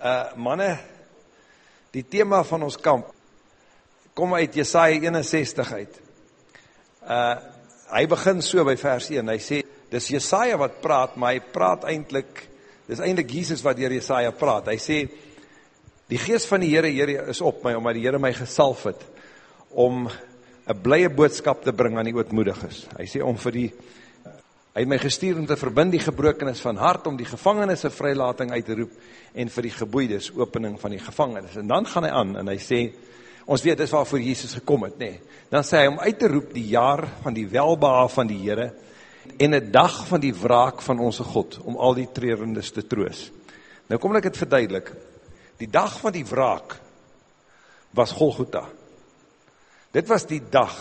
Uh manne, die tema van ons kamp kom uit Jesaja 61 uit. Uh hy begin so by vers 1. Hy sê dis Jesaja wat praat, maar hy praat eintlik dis eintlik Jesus wat deur Jesaja praat. Hy sê die gees van die Here Here is op my omdat die Here my gesalf het om 'n blye boodskap te bring aan die ootmoediges. Hy sê om vir die Hy het my gestuur om te verbind die gebrokenes van hart, om die gevangenes een vrylating uit te roep, en vir die geboeides opening van die gevangenes. En dan gaan hy aan, en hy sê, ons weet, dit is waarvoor Jesus gekom het, nee. Dan sê hy, om uit te roep die jaar van die welbaar van die Heere, en die dag van die wraak van onze God, om al die treerendes te troos. Nou kom ek het verduidelik, die dag van die wraak, was Golgotha. Dit was die dag,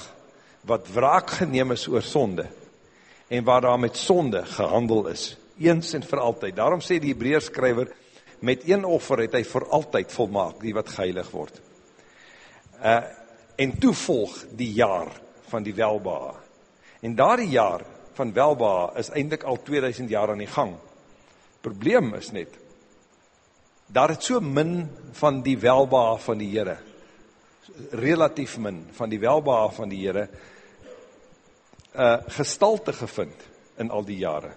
wat wraak geneem is oor sonde, en waar daar met sonde gehandel is, eens en vir altyd. Daarom sê die Hebreërs skrywer, met een offer het hy vir altyd volmaak, die wat geheilig word. Uh, en toe volg die jaar van die welbaa. En daar die jaar van welbaa is eindelijk al 2000 jaar aan die gang. Probleem is net, daar het so min van die welbaa van die Heere, relatief min van die welbaa van die Heere, uh, gestalte gevind in al die jare.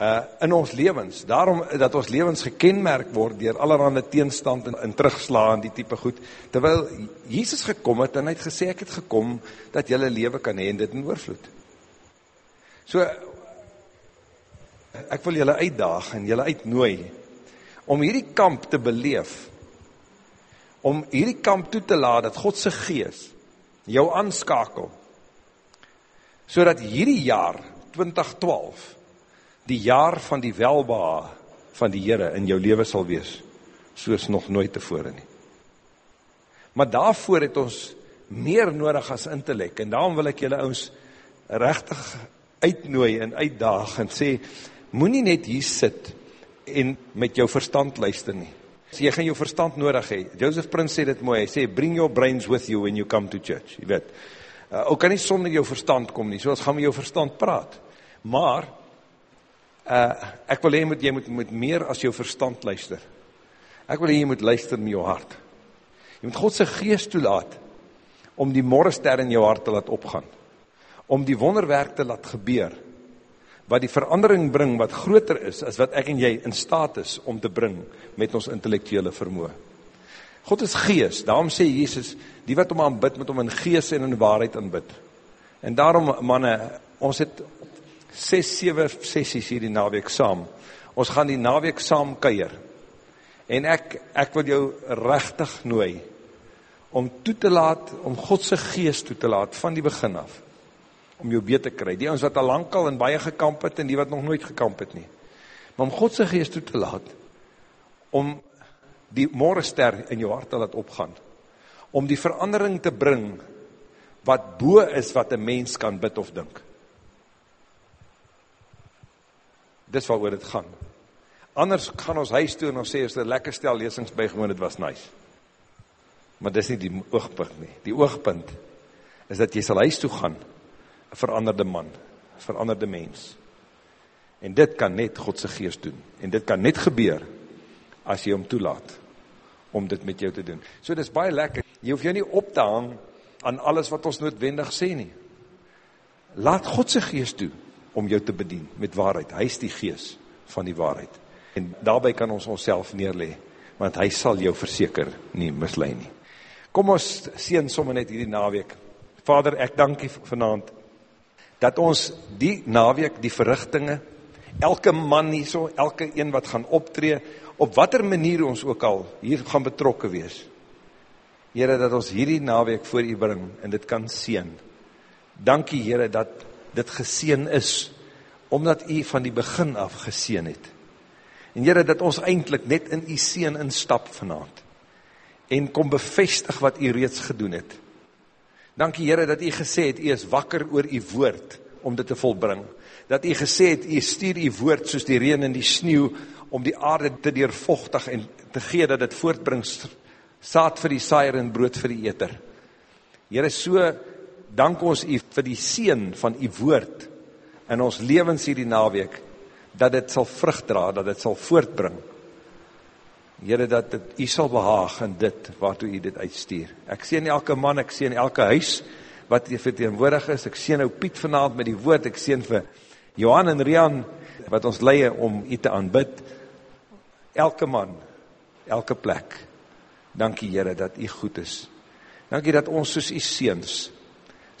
Uh, in ons levens, daarom dat ons levens gekenmerk word dier allerhande teenstand en, en terugslaan en die type goed, terwyl Jesus gekom het en hy het gesê, ek het gekom dat jylle leven kan heen dit in oorvloed. So, ek wil jylle uitdaag en jylle uitnooi om hierdie kamp te beleef, om hierdie kamp toe te laat dat Godse gees jou aanskakel, so dat hierdie jaar, 2012, die jaar van die welbaa van die Heere in jou leven sal wees, soos nog nooit tevore nie. Maar daarvoor het ons meer nodig as intellek, en daarom wil ek julle ons rechtig uitnooi en uitdaag en sê, moet nie net hier sit en met jou verstand luister nie. So jy gaan jou verstand nodig hee. Joseph Prince sê dit mooi, hy sê, bring your brains with you when you come to church. Jy weet, uh, ook kan nie sonder jou verstand kom nie, soos gaan met jou verstand praat. Maar, uh, ek wil hee, moet, jy moet, moet meer as jou verstand luister. Ek wil hee, jy moet luister met jou hart. Jy moet Godse geest toelaat, om die morgenster in jou hart te laat opgaan. Om die wonderwerk te laat gebeur, wat die verandering bring, wat groter is, as wat ek en jy in staat is, om te bring, met ons intellectuele vermoe. God is geest, daarom sê Jesus, die wat om aanbid, moet om in geest en in waarheid aanbid. En daarom, manne, ons het 6, 7 sessies hier die naweek saam. Ons gaan die naweek saam keier. En ek, ek wil jou rechtig nooi, om toe te laat, om Godse geest toe te laat, van die begin af, om jou beet te kry. Die ons wat al lang al in baie gekamp het, en die wat nog nooit gekamp het nie. Maar om Godse geest toe te laat, om die morgenster in jou hart te laat opgaan, om die verandering te bring, wat boe is wat een mens kan bid of dink. Dis wat oor het gaan. Anders gaan ons huis toe en ons sê, is dit lekker stel lesings bygewoon, het was nice. Maar dis nie die oogpunt nie. Die oogpunt is dat jy sal huis toe gaan, een veranderde man, een veranderde mens. En dit kan net Godse geest doen. En dit kan net gebeur, as jy hom toelaat om dit met jou te doen. So dit is baie lekker, jy hoef jou nie op te hang aan alles wat ons noodwendig sê nie. Laat Godse geest toe om jou te bedien met waarheid. Hy is die geest van die waarheid. En daarby kan ons ons neerlee, want hy sal jou verseker nie mislui nie. Kom ons sien somme net hierdie naweek. Vader, ek dank jy vanavond, dat ons die naweek, die verrichtinge, elke man hier so, elke een wat gaan optree, op wat er manier ons ook al hier gaan betrokken wees. Heere, dat ons hierdie naweek voor u bring en dit kan sien. Dankie Heere, dat dit geseen is, omdat u van die begin af geseen het. En Heere, dat ons eindelijk net in u seen instap vanavond en kom bevestig wat u reeds gedoen het. Dankie Heere, dat u gesê het, u is wakker oor u woord om dit te volbring. Dat u gesê het, u stuur u woord soos die reen en die sneeuw om die aarde te deurvochtig en te gee dat het voortbring saad vir die saaier en brood vir die eter. Heere, so dank ons u vir die seen van u woord in ons levens hierdie naweek, dat het sal vrucht dra, dat het sal voortbring Here dat dit U sal behaag in dit waartoe U dit uitstuur. Ek sien elke man, ek sien elke huis wat hier verteenwoordig is. Ek sien nou Piet vanaand met die woord. Ek sien vir Johan en Rian wat ons leie om U te aanbid. Elke man, elke plek. Dankie Here dat U goed is. Dankie dat ons soos U seuns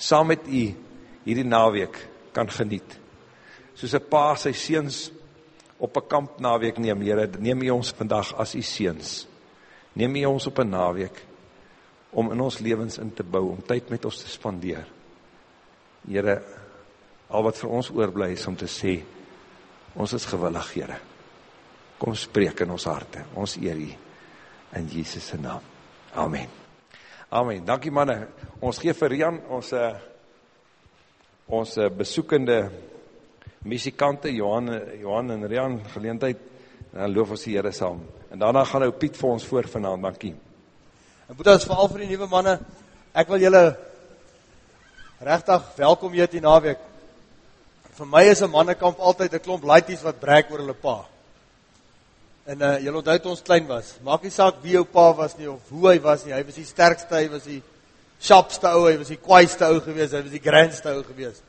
saam met U hierdie naweek kan geniet. Soos 'n pa sy seuns op 'n kamp naweek neem, Here, neem U ons vandag as U seuns. Neem U ons op 'n naweek om in ons lewens in te bou, om tyd met ons te spandeer. Here, al wat vir ons oorbly is om te sê, ons is gewillig, Here. Kom spreek in ons harte. Ons eer U in Jesus se naam. Amen. Amen. Dankie manne. Ons gee vir Jan ons uh, ons uh, besoekende musikante Johan Johan en Rian geleentheid en dan loof ons die Here saam. En daarna gaan nou Piet vir ons voor vanaand, dankie. En boetas veral vir die nuwe manne. Ek wil julle regtig welkom hier die naweek. Vir my is 'n mannekamp altyd 'n klomp laities wat breek oor hulle pa. En uh julle onthou toe ons klein was, maak nie saak wie jou pa was nie of hoe hy was nie, hy was die sterkste, hy was die sharpste ou, hy was die kwaaiste ou gewees, hy was die grandste ou gewees.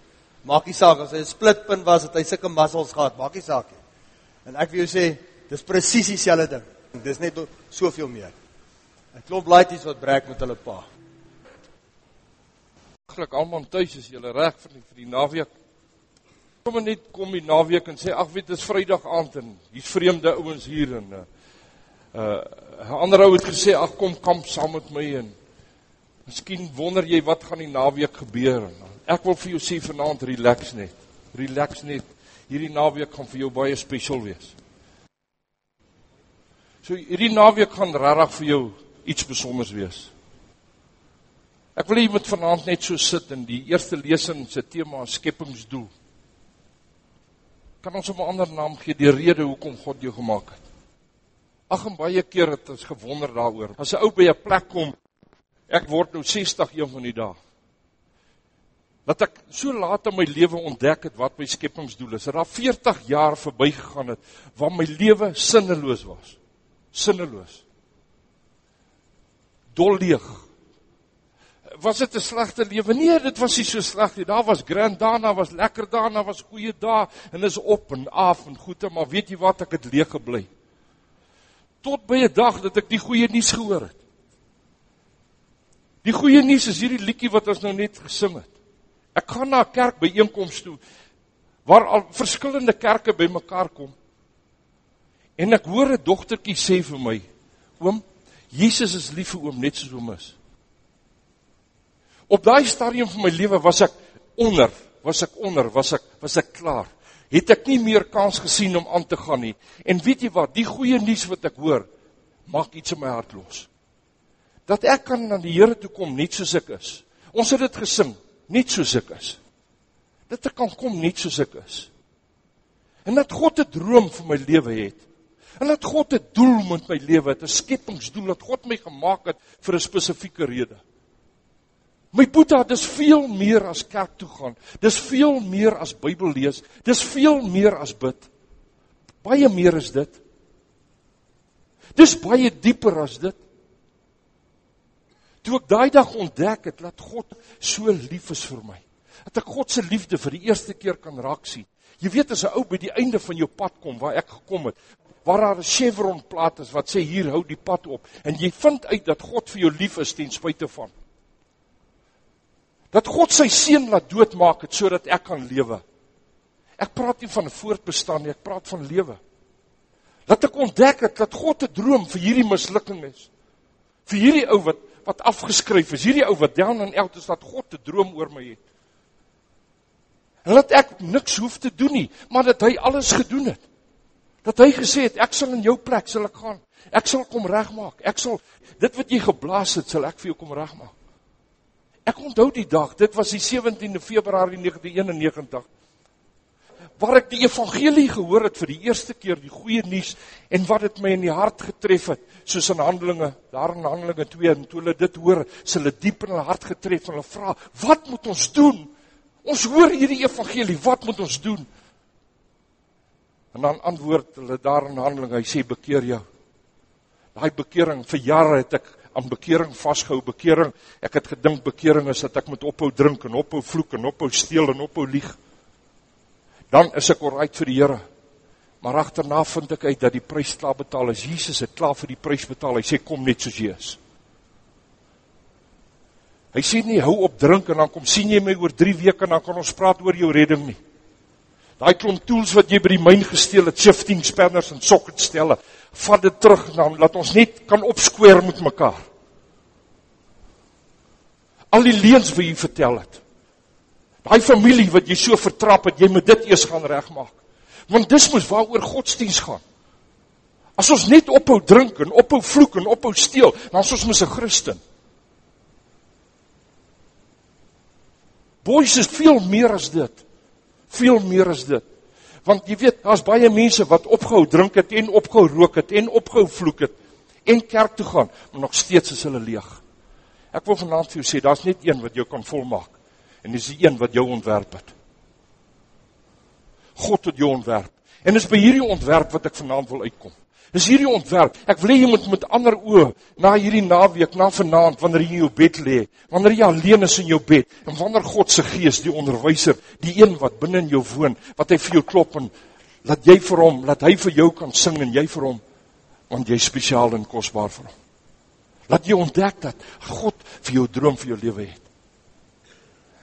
Maak nie saak as hy 'n splitpunt was, het hy sulke muscles gehad, maak nie saak nie. En ek wil jou sê, dis presies dieselfde ding. Dis net soveel meer. 'n Klomp laities wat breek met hulle pa. Gelukkig almal tuis is julle reg vir die, vir die naweek. Kom net kom die naweek en sê ag weet dit is Vrydag aand en hier's vreemde ouens hier en uh 'n ander ou het gesê ag kom kamp saam met my en Miskien wonder jy wat gaan die naweek gebeur. Ek wil vir jou sê vanaand relax net. Relax net. Hierdie naweek gaan vir jou baie spesiaal wees. So hierdie naweek gaan regtig vir jou iets spesiaals wees. Ek wil hê jy moet vanaand net so sit in die eerste lesing se tema skepingsdoel. Kan ons op 'n ander naam gee die rede hoekom God jou gemaak het? Ag en baie keer het ons gewonder daaroor. As 'n ou by 'n plek kom Ek word nou 60 een van die dae. Dat ek so laat in my lewe ontdek het wat my skepingsdoel is. Dat daar 40 jaar verbygegaan het waar my lewe sinneloos was. Sinneloos. Dolleeg. Was dit 'n slegte lewe? Nee, dit was nie so sleg nie. Daar was grand daarna, was lekker daarna, was goeie dae en is op en af en goeie, maar weet jy wat, ek het leeg gebly. Tot by 'n dag dat ek die goeie nuus gehoor het. Die goeie nuus is hierdie liedjie wat ons nou net gesing het. Ek gaan na 'n kerk by einkoms toe waar al verskillende kerke bymekaar kom. En ek hoor 'n dogtertjie sê vir my: "Oom, Jesus is lief vir oom net soos oom is." Op daai stadium van my lewe was ek onder, was ek onder, was ek was ek klaar. Het ek nie meer kans gesien om aan te gaan nie. En weet jy wat? Die goeie nuus wat ek hoor, maak iets in my hart los dat ek kan na die Here toe kom net soos ek is. Ons het dit gesing, net soos ek is. Dat ek kan kom net soos ek is. En dat God 'n droom vir my lewe het. En dat God 'n doel met my lewe het, 'n skepingsdoel dat God my gemaak het vir 'n spesifieke rede. My boetie, dis veel meer as kerk toe gaan. Dis veel meer as Bybel lees. Dis veel meer as bid. Baie meer is dit. Dis baie dieper as dit. Toe ek daai dag ontdek het dat God so lief is vir my, dat ek God se liefde vir die eerste keer kan raak sien. Jy weet as 'n ou by die einde van jou pad kom waar ek gekom het, waar daar 'n chevron plaat is wat sê hier hou die pad op en jy vind uit dat God vir jou lief is ten spyte van dat God sy seun laat doodmaak het sodat ek kan lewe. Ek praat nie van voortbestaan ek praat van lewe. Dat ek ontdek het dat God 'n droom vir hierdie mislukking is. Vir hierdie ou wat wat afgeskryf is. Hierdie ou wat down and out is dat God 'n droom oor my het. En dat ek niks hoef te doen nie, maar dat hy alles gedoen het. Dat hy gesê het ek sal in jou plek sal ek gaan. Ek sal kom regmaak. Ek sal dit wat jy geblaas het, sal ek vir jou kom regmaak. Ek onthou die dag, dit was die 17de Februarie 1991 waar ek die evangelie gehoor het vir die eerste keer, die goeie nuus en wat dit my in die hart getref het, soos in Handelinge, daar in Handelinge 2 en toe hulle dit hoor, is hulle diep in hulle hart getref en hulle vra, "Wat moet ons doen? Ons hoor hierdie evangelie, wat moet ons doen?" En dan antwoord hulle daar in Handelinge, hy sê, "Bekeer jou. Daai bekering vir jare het ek aan bekering vasgehou, bekering. Ek het gedink bekering is dat ek moet ophou drink en ophou vloek en ophou steel en ophou lieg. Dan is ek oral vir die Here. Maar agterna vind ek uit dat die prys klaar betaal is. Jesus het klaar vir die prys betaal. Hy sê kom net soos jy is. Hy sê nie hou op drink en dan kom sien jy my oor 3 weke en dan kan ons praat oor jou redding nie. Daai klomp tools wat jy by die myn gesteel het, shifting spanners en socketstelle, vat dit terug dan laat ons net kan opskweer met mekaar. Al die leuns wat jy vertel het. Daai familie wat jy so vertrap het, jy moet dit eers gaan regmaak. Want dis mos waaroor godsdiens gaan. As ons net ophou drink en ophou vloek en ophou steel, dan is ons mos 'n Christen. Boys is veel meer as dit. Veel meer as dit. Want jy weet, daar's baie mense wat opgehou drink het en opgehou rook het en opgehou vloek het en kerk toe gaan, maar nog steeds is hulle leeg. Ek wil vanaand vir jou sê, daar's net een wat jou kan volmaak. En dis die een wat jou ontwerp het. God het jou ontwerp. En dis by hierdie ontwerp wat ek vanaand wil uitkom. Dis hierdie ontwerp. Ek wil hê jy moet met ander oë na hierdie naweek, na vanaand wanneer jy in jou bed lê, wanneer jy alleen is in jou bed en wanneer God se Gees, die onderwyser, die een wat binne in jou woon, wat hy vir jou klop en laat jy vir hom, laat hy vir jou kan sing en jy vir hom want jy spesiaal en kosbaar vir hom. Laat jy ontdek dat God vir jou droom vir jou lewe het.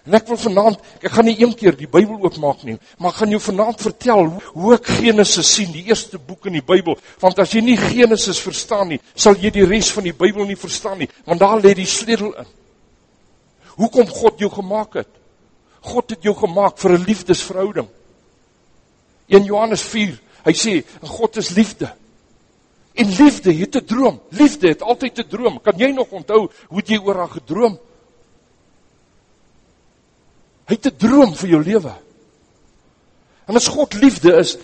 En ek wil vanaand, ek gaan nie een keer die Bybel oopmaak nie, maar ek gaan jou vanaand vertel hoe, hoe ek Genesis sien, die eerste boek in die Bybel, want as jy nie Genesis verstaan nie, sal jy die res van die Bybel nie verstaan nie, want daar lê die sleutel in. Hoekom God jou gemaak het? God het jou gemaak vir 'n liefdesverhouding. 1 Johannes 4, hy sê, God is liefde. En liefde het 'n droom. Liefde het altyd 'n droom. Kan jy nog onthou hoe jy oor haar gedroom het? Hy het 'n droom vir jou lewe. En as God liefde is,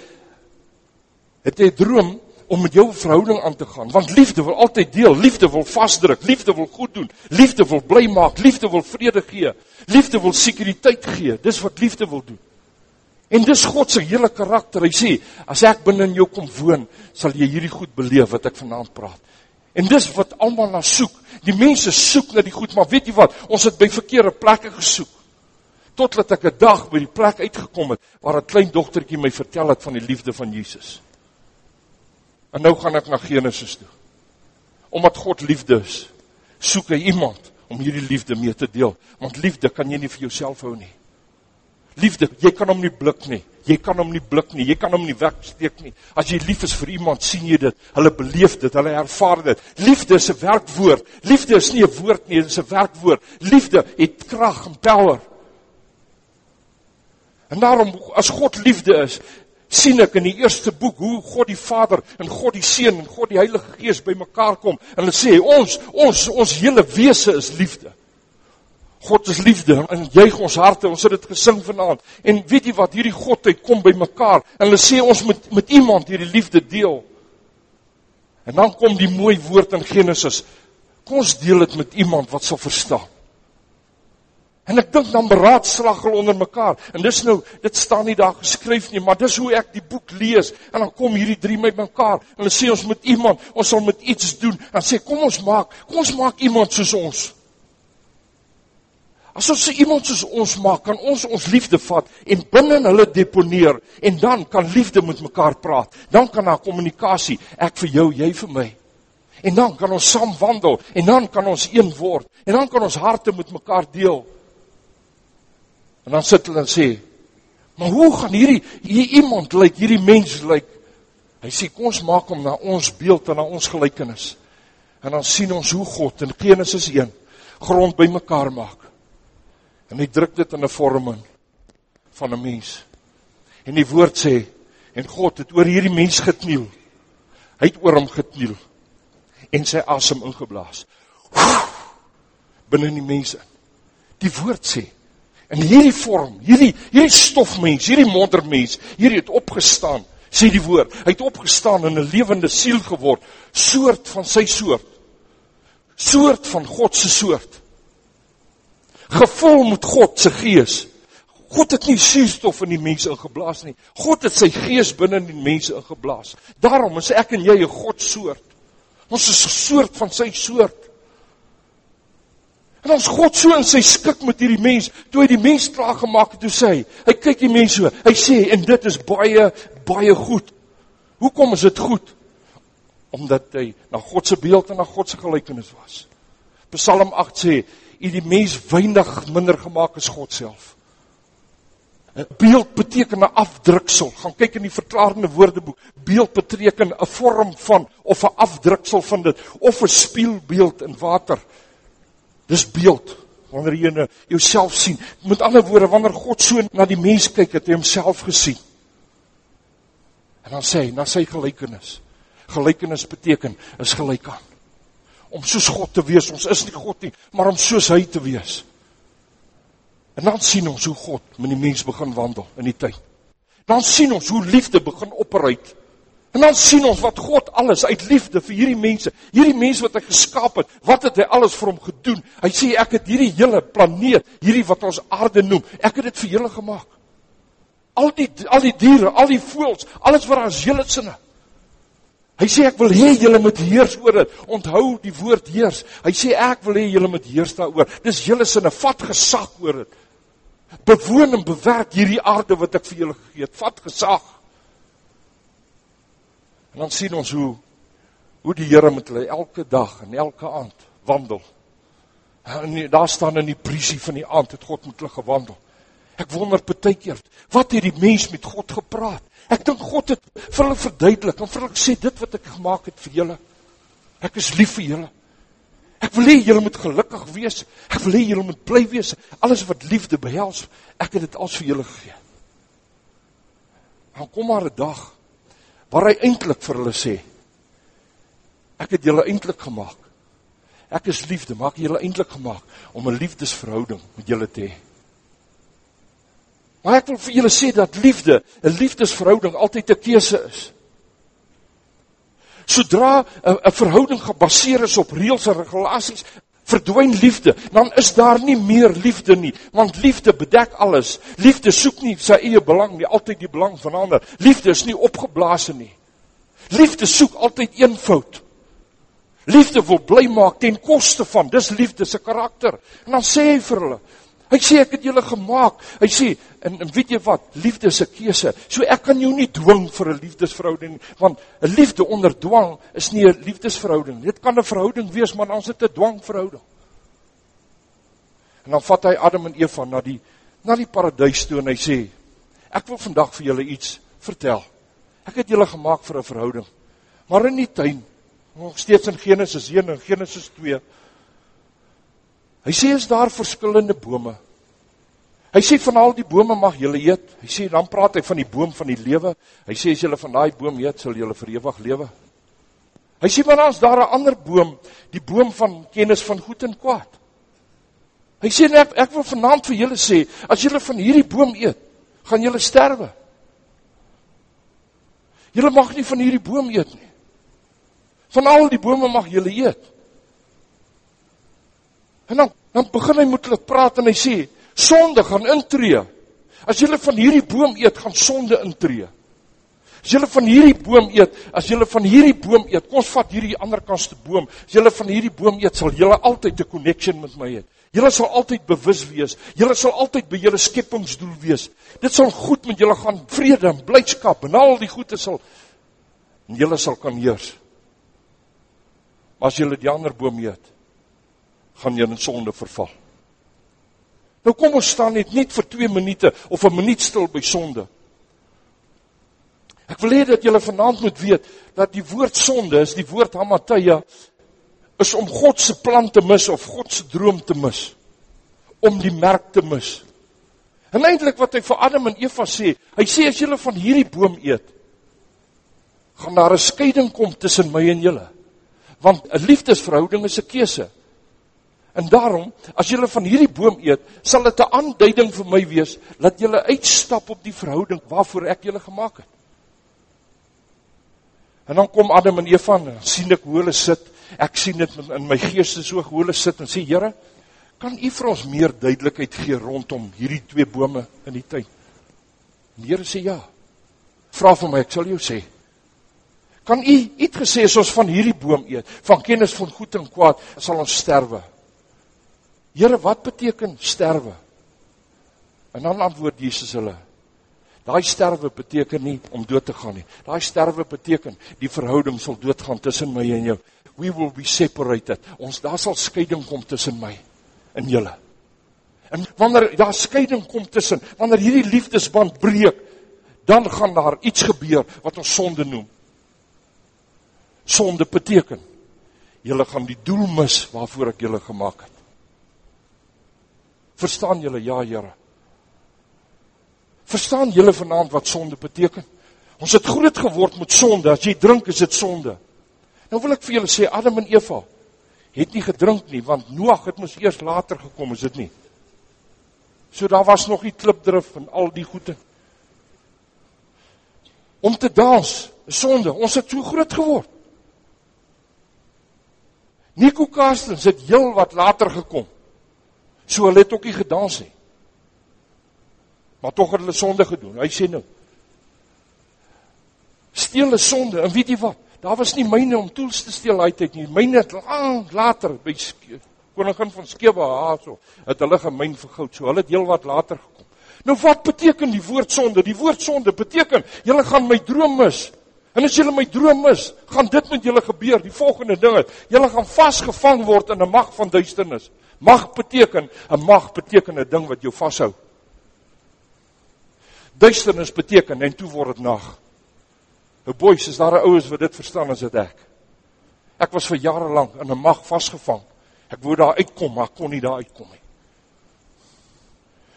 het hy 'n droom om met jou verhouding aan te gaan, want liefde wil altyd deel, liefde wil vasdruk, liefde wil goed doen, liefde wil bly maak, liefde wil vrede gee, liefde wil sekuriteit gee. Dis wat liefde wil doen. En dis God se hele karakter. Hy sê, as ek binne in jou kom woon, sal jy hierdie goed beleef wat ek vanaand praat. En dis wat almal na soek. Die mense soek na die goed, maar weet jy wat? Ons het by verkeerde plekke gesoek totdat ek 'n dag by die plek uitgekom het waar 'n klein dogtertjie my vertel het van die liefde van Jesus. En nou gaan ek na Genesis toe. Omdat God liefde is, soek hy iemand om hierdie liefde mee te deel, want liefde kan jy nie vir jouself hou nie. Liefde, jy kan hom nie blik nie. Jy kan hom nie blik nie. Jy kan hom nie wegsteek nie. As jy lief is vir iemand, sien jy dit. Hulle beleef dit, hulle ervaar dit. Liefde is 'n werkwoord. Liefde is nie 'n woord nie, dit is 'n werkwoord. Liefde het krag en power. En daarom as God liefde is, sien ek in die eerste boek hoe God die Vader en God die Seun en God die Heilige Gees bymekaar kom en hulle sê ons ons ons hele wese is liefde. God is liefde en juig ons harte. Ons het dit gesing vanaand. En weet jy wat hierdie godheid kom bymekaar en hulle sê ons moet met iemand hierdie liefde deel. En dan kom die mooi woord in Genesis. Kom ons deel dit met iemand wat sal verstaan. En ek dink dan beraadslag hulle onder mekaar. En dis nou, dit staan nie daar geskryf nie, maar dis hoe ek die boek lees. En dan kom hierdie drie met mekaar. Hulle sê ons moet iemand, ons sal met iets doen. Dan sê kom ons maak, kom ons maak iemand soos ons. As ons iemand soos ons maak, kan ons ons liefde vat en binne in hulle deponeer en dan kan liefde met mekaar praat. Dan kan daar kommunikasie, ek vir jou, jy vir my. En dan kan ons saam wandel en dan kan ons een word en dan kan ons harte met mekaar deel. En dan sit hulle en sê, "Maar hoe gaan hierdie hier iemand lyk, hierdie mens lyk?" Hy sê, "Kom ons maak hom na ons beeld en na ons gelykenis." En dan sien ons hoe God in Genesis 1 grond bymekaar maak. En hy druk dit in 'n vorm in van 'n mens. En die woord sê, en God het oor hierdie mens gekniel. Hy het oor hom gekniel en sy asem ingeblaas. Binne in die mense. Die woord sê in hierdie vorm, hierdie hierdie stofmens, hierdie moddermens, hierdie het opgestaan, sê die woord. Hy het opgestaan en 'n lewende siel geword, soort van sy soort. Soort van God se soort. Gevul met God se gees. God het nie suurstof in die mense ingeblaas nie. God het sy gees binne in die mense ingeblaas. Daarom is ek en jy 'n God soort. Ons is 'n soort van sy soort. En ons God so in sy skik met hierdie mens, toe hy die mens klaar gemaak het, toe sê hy, hy kyk die mens so. Hy sê en dit is baie baie goed. Hoekom is dit goed? Omdat hy na God se beeld en na God se gelykenis was. Psalm 8 sê, "U die mens weinig minder gemaak as God self." 'n Beeld beteken 'n afdruksel. Gaan kyk in die verklarende woordeboek. Beeld beteken 'n vorm van of 'n afdruksel van dit of 'n spieelbeeld in water. Dis beeld wanneer jy jouself sien. Met ander woorde, wanneer God so na die mens kyk, het hy homself gesien. En dan sê hy, na sy gelykenis. Gelykenis beteken is gelyk aan om soos God te wees. Ons is nie God nie, maar om soos hy te wees. En dan sien ons hoe God met die mens begin wandel in die tyd. Dan sien ons hoe liefde begin opruit. En dan sien ons wat God alles uit liefde vir hierdie mense, hierdie mense wat hy geskaap het, wat het hy alles vir hom gedoen? Hy sê ek het hierdie hele planeet, hierdie wat ons aarde noem, ek het dit vir julle gemaak. Al die al die diere, al die voëls, alles wat is, julle sinne. Hy sê ek wil hê julle moet heers oor dit. Onthou die woord heers. Hy sê ek wil hê julle moet heers daaroor. Dis julle sinne vat gesag oor dit. Bewoon en bewerk hierdie aarde wat ek vir julle gegee het. Vat gesag. En dan sien ons hoe hoe die Here met hulle elke dag en elke aand wandel. En daar staan in die brisie van die aand het God met hulle gewandel. Ek wonder baie keer, wat het die mens met God gepraat? Ek dink God het vir hulle verduidelik en vir hulle gesê dit wat ek gemaak het vir julle. Ek is lief vir julle. Ek wil hê julle moet gelukkig wees. Ek wil hê julle moet bly wees. Alles wat liefde behels, ek het dit als vir julle gegee. Dan kom maar 'n dag waar hy eintlik vir hulle sê ek het julle eintlik gemaak. Ek is liefde, maak julle eintlik gemaak om 'n liefdesverhouding met julle te hê. Maar ek wil vir julle sê dat liefde, 'n liefdesverhouding altyd 'n keuse is. Sodra 'n verhouding gebaseer is op reëls en regulasies, verdwyn liefde, dan is daar nie meer liefde nie, want liefde bedek alles. Liefde soek nie sy eie belang nie, altyd die belang van ander. Liefde is nie opgeblaas nie. Liefde soek altyd eenvoud. Liefde wil bly maak ten koste van, dis liefde se karakter. En dan sê hy vir hulle, Hy sê ek het julle gemaak. Hy sê en, en weet jy wat? Liefde is 'n keuse. So ek kan jou nie dwing vir 'n liefdesverhouding want 'n liefde onder dwang is nie 'n liefdesverhouding. Dit kan 'n verhouding wees, maar ons het 'n dwangverhouding. En dan vat hy Adam en Eva na die na die paradys toe en hy sê ek wil vandag vir julle iets vertel. Ek het julle gemaak vir 'n verhouding. Maar in die tuin, nog steeds in Genesis 1 en Genesis 2 Hy sê is daar verskillende bome. Hy sê van al die bome mag julle eet. Hy sê dan praat hy van die boom van die lewe. Hy sê as julle van daai boom eet, sal julle vir ewig lewe. Hy sê maar daar's daar 'n ander boom, die boom van kennis van goed en kwaad. Hy sê net ek wil vanaand vir julle sê, as julle van hierdie boom eet, gaan julle sterwe. Julle mag nie van hierdie boom eet nie. Van al die bome mag julle eet. En dan dan begin hy met hulle praat en hy sê sonde gaan intree. As julle van hierdie boom eet, gaan sonde intree. As julle van hierdie boom eet, as julle van hierdie boom eet, kom ons vat hierdie ander kantste boom. As julle van hierdie boom eet, sal julle altyd 'n connection met my hê. Julle sal altyd bewus wees. Julle sal altyd by julle skepingsdoel wees. Dit sal goed met julle gaan, vrede en blydskap en al die goeie sal en julle sal kan heers. Maar as julle die ander boom eet, gaan jy in sonde verval. Nou kom ons staan net net vir 2 minute of 'n minuut stil by sonde. Ek wil hê dat julle vanaand moet weet dat die woord sonde is die woord hamartia is om God se plan te mis of God se droom te mis. Om die merk te mis. En eintlik wat hy vir Adam en Eva sê, hy sê as julle van hierdie boom eet, gaan daar 'n skeiding kom tussen my en julle. Want 'n liefdesverhouding is 'n keuse. En daarom, as julle van hierdie boom eet, sal dit 'n aanduiding vir my wees dat julle uitstap op die verhouding waarvoor ek julle gemaak het. En dan kom Adam en Eva en sien ek hoe hulle sit. Ek sien dit in my gees so hoe hulle sit en sê, "Here, kan U vir ons meer duidelikheid gee rondom hierdie twee bome in die tuin?" Die Here sê, "Ja." Vra vir my, ek sal jou sê. Kan u iets gesê as ons van hierdie boom eet, van kennis van goed en kwaad, sal ons sterwe? Here, wat beteken sterwe? En dan antwoord Jesus hulle: Daai sterwe beteken nie om dood te gaan nie. Daai sterwe beteken die verhouding sal doodgaan tussen my en jou. We will be separated. Ons daar sal skeiding kom tussen my en julle. En wanneer daar skeiding kom tussen, wanneer hierdie liefdesband breek, dan gaan daar iets gebeur wat ons sonde noem. Sonde beteken julle gaan die doel mis waarvoor ek julle gemaak het. Verstaan julle? Ja, Here. Verstaan julle vanaand wat sonde beteken? Ons het groot geword met sonde. As jy drink, is dit sonde. Nou wil ek vir julle sê Adam en Eva het nie gedrink nie want Noag het mos eers later gekom, is dit nie? So daar was nog nie klipdrif en al die goede. Om te dans, sonde. Ons het so groot geword. Nico Carstens het heel wat later gekom. So hulle het ook nie gedans nie. Maar tog het hulle sonde gedoen. Hy sê nou. Steel is sonde. En weet jy wat? Daar was nie myne om tools te steel uit het nie. Myne het lang later by koningin van Skeba haaso het hulle gemyn vir goud. So hulle het heel wat later gekom. Nou wat beteken die woord sonde? Die woord sonde beteken julle gaan my droom mis. En as julle my droom mis, gaan dit met julle gebeur. Die volgende ding is, julle gaan vasgevang word in 'n mag van duisternis. Mag beteken, 'n mag beteken 'n ding wat jou vashou. Duisternis beteken en toe word dit nag. Nou boys, is daar 'n oues wat dit verstaan as dit ek. Ek was vir jare lank in 'n mag vasgevang. Ek wou daar uitkom, maar kon nie daar uitkom nie.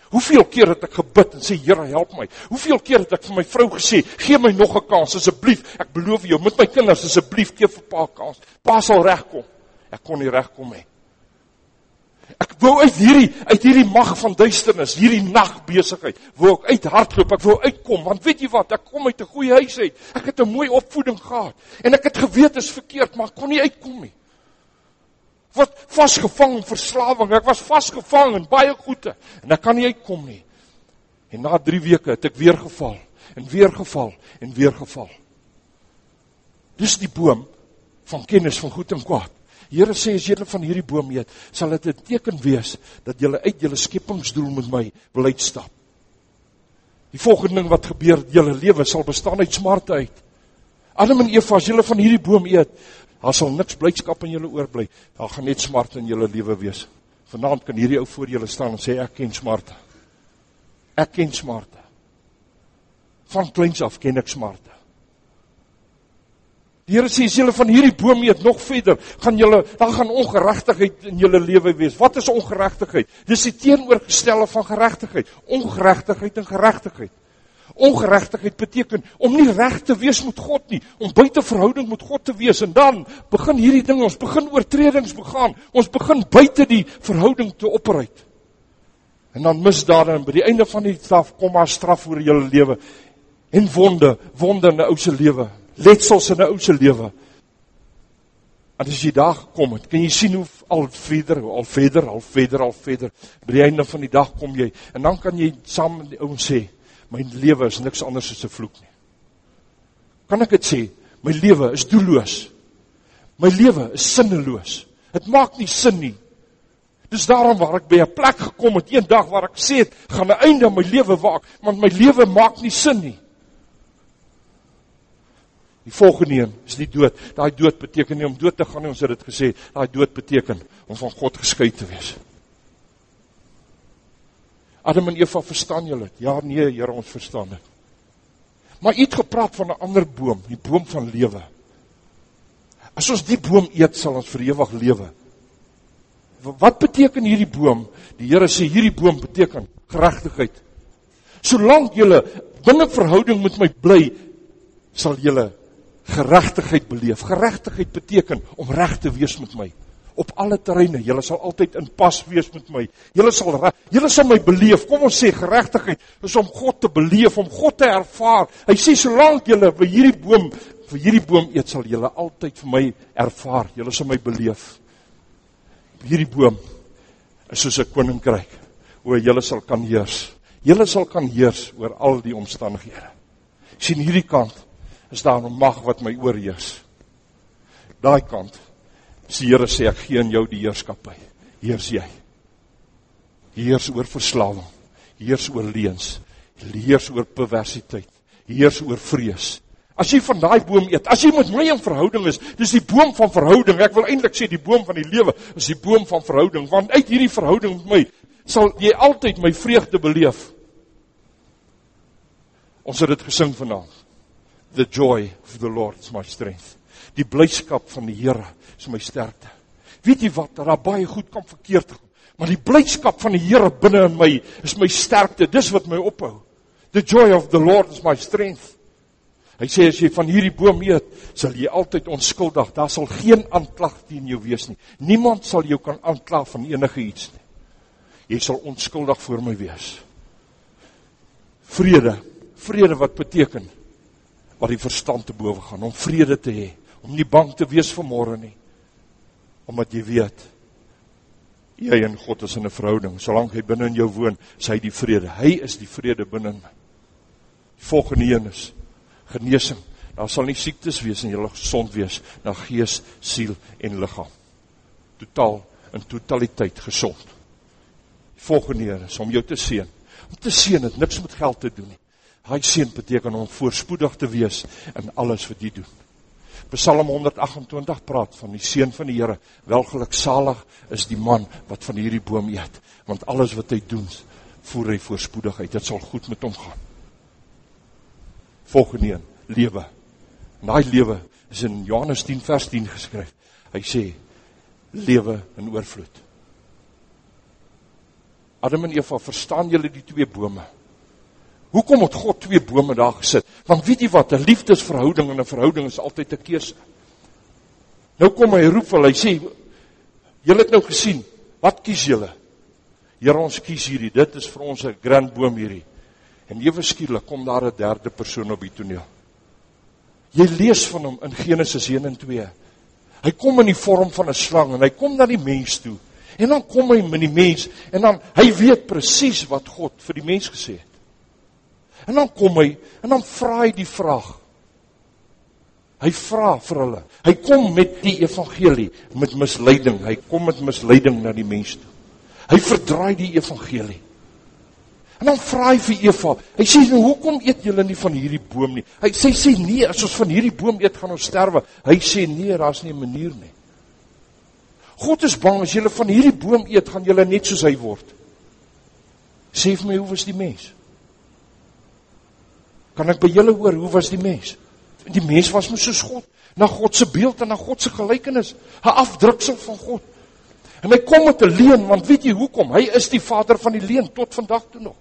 Hoeveel keer het ek gebid en sê Here help my? Hoeveel keer het ek vir my vrou gesê, gee my nog 'n kans asseblief. Ek beloof jou, met my kinders asseblief gee vir pa 'n kans. Pa sal regkom. Ek kon nie regkom nie. Ek wou uit hierdie uit hierdie mag van duisternis, hierdie nagbesigheid, wou ek uit hardloop, ek wou uitkom want weet jy wat, ek kom uit 'n goeie huis uit. Ek het 'n mooi opvoeding gehad en ek het geweet dit is verkeerd, maar ek kon nie uitkom nie. Wat vasgevang in verslawing, ek was vasgevang in baie goede en ek kan nie uitkom nie. En na 3 weke het ek weer geval en weer geval en weer geval. Dis die boom van kennis van goed en kwaad. Here sê as julle van hierdie boom eet, sal dit 'n teken wees dat julle uit julle skepingsdoel met my wil uitstap. Die volgende ding wat gebeur, julle lewe sal bestaan uit smarte uit. Adam en Eva, as julle van hierdie boom eet, daar sal niks blydskap in julle oorbly. Daar gaan net smarte in julle lewe wees. Vanaand kan hierdie ou voor julle staan en sê ek ken smarte. Ek ken smarte. Van kleins af ken ek smarte. Die Here sê as julle van hierdie boom eet nog verder, gaan julle dan gaan ongeregtigheid in julle lewe wees. Wat is ongeregtigheid? Dis die teenoorgestelde van geregtigheid. Ongeregtigheid en geregtigheid. Ongeregtigheid beteken om nie reg te wees met God nie, om buite verhouding met God te wees en dan begin hierdie ding ons begin oortredings begaan. Ons begin buite die verhouding te opereis. En dan misdade en by die einde van die straf kom maar straf oor julle lewe en wonde, wonde in 'n ou se lewe letsels in 'n ou se lewe. En as jy daar gekom het, kan jy sien hoe al verder, al verder, al verder, al verder. By die einde van die dag kom jy en dan kan jy saam met die ouens sê, my lewe is niks anders as 'n vloek nie. Kan ek dit sê? My lewe is doelloos. My lewe is sinneloos. Dit maak nie sin nie. Dis daarom waar ek by 'n plek gekom het eendag waar ek sê het, gaan 'n einde my lewe waak, want my lewe maak nie sin nie. Die volgende een is die dood. Daai dood beteken nie om dood te gaan nie, ons het dit gesê. Daai dood beteken om van God geskei te wees. Adam en Eva verstaan julle dit? Ja, nee, Here, ons verstaan dit. Maar iets gepraat van 'n ander boom, die boom van lewe. As ons die boom eet, sal ons vir ewig lewe. Wat beteken hierdie boom? Die Here sê hierdie boom beteken geregtigheid. Solank julle binne verhouding met my bly, sal julle geregtigheid beleef. Geregtigheid beteken om reg te wees met my op alle terreine. Julle sal altyd in pas wees met my. Julle sal julle sal my beleef. Kom ons sê geregtigheid is om God te beleef, om God te ervaar. Hy sê solank julle by hierdie boom vir hierdie boom eet, sal julle altyd vir my ervaar. Julle sal my beleef. Hierdie boom is soos 'n koninkryk oor julle sal kan heers. Julle sal kan heers oor al die omstandighede. sien hierdie kant is daar 'n mag wat my oorheers. Daai kant. As die Here sê ek gee aan jou die heerskappy, heers jy. Heers oor verslawing, heers oor leuns, heers oor perversiteit, heers oor vrees. As jy van daai boom eet, as jy met my in verhouding is, dis die boom van verhouding. Ek wil eintlik sê die boom van die lewe is die boom van verhouding, want uit hierdie verhouding met my sal jy altyd my vreugde beleef. Ons het dit gesing vanaand. The joy of the Lord is my strength. Die blydskap van die Here is my sterkte. Weet jy wat? Daar baie goed kan verkeerd gaan, maar die blydskap van die Here binne in my is my sterkte. Dis wat my ophou. The joy of the Lord is my strength. Hy sê as jy van hierdie boom eet, sal jy altyd onskuldig. Daar sal geen aanklag teen jou wees nie. Niemand sal jou kan aankla van enige iets nie. Jy sal onskuldig voor my wees. Vrede vrede wat beteken wat die verstand te bowe gaan om vrede te hê om nie bang te wees vir môre nie. Omdat jy weet jy en God is in 'n verhouding. Solank hy binne in jou woon is hy die vrede. Hy is die vrede binne in my volgende een is genesing. Daar sal nie siektes wees en jy sal gesond wees. Na gees siel en liggaam totaal in totaliteit gesond. Volgende een is om jou te seën. Om te seën het niks met geld te doen nie Hy seën beteken om voorspoedig te wees in alles wat jy doen. Psalm 128 praat van die seën van die Here. Welgeluksalig is die man wat van hierdie boom eet, want alles wat hy doen, voer hy voorspoedig uit. Dit sal goed met hom gaan. Volgende een, lewe. En daai lewe is in Johannes 10 vers 10 geskryf. Hy sê lewe in oorvloed. Adam en Eva, verstaan julle die twee bome? Hoekom het God twee bome daar gesit? Want weet jy wat, 'n liefdesverhouding en 'n verhouding is altyd 'n keuse. Nou kom hy roep hulle, hy sê julle het nou gesien, wat kies julle? Here ons kies hierdie. Dit is vir ons 'n grand boom hierdie. En ewe skielik kom daar 'n derde persoon op die toneel. Jy lees van hom in Genesis 1 en 2. Hy kom in die vorm van 'n slang en hy kom na die mens toe. En dan kom hy met die mens en dan hy weet presies wat God vir die mens gesê het. En dan kom hy en dan vra hy die vraag. Hy vra vir hulle. Hy kom met die evangelie met misleiding. Hy kom met misleiding na die mense toe. Hy verdraai die evangelie. En dan vra hy vir Eva. Hy sê nou hoekom eet julle nie van hierdie boom nie? Hy sê sê nee, as ons van hierdie boom eet gaan ons sterwe. Hy sê nee, daar's nie 'n manier nie. God is bang as julle van hierdie boom eet, gaan julle net soos hy word. Sê vir my hoe was die mens? Kan ek by julle hoor hoe was die mens? Die mens was mos soos God, na God se beeld en na God se gelykenis, 'n afdruksel van God. En hy kom met 'n leuen, want weet jy hoekom? Hy is die vader van die leuen tot vandag toe nog.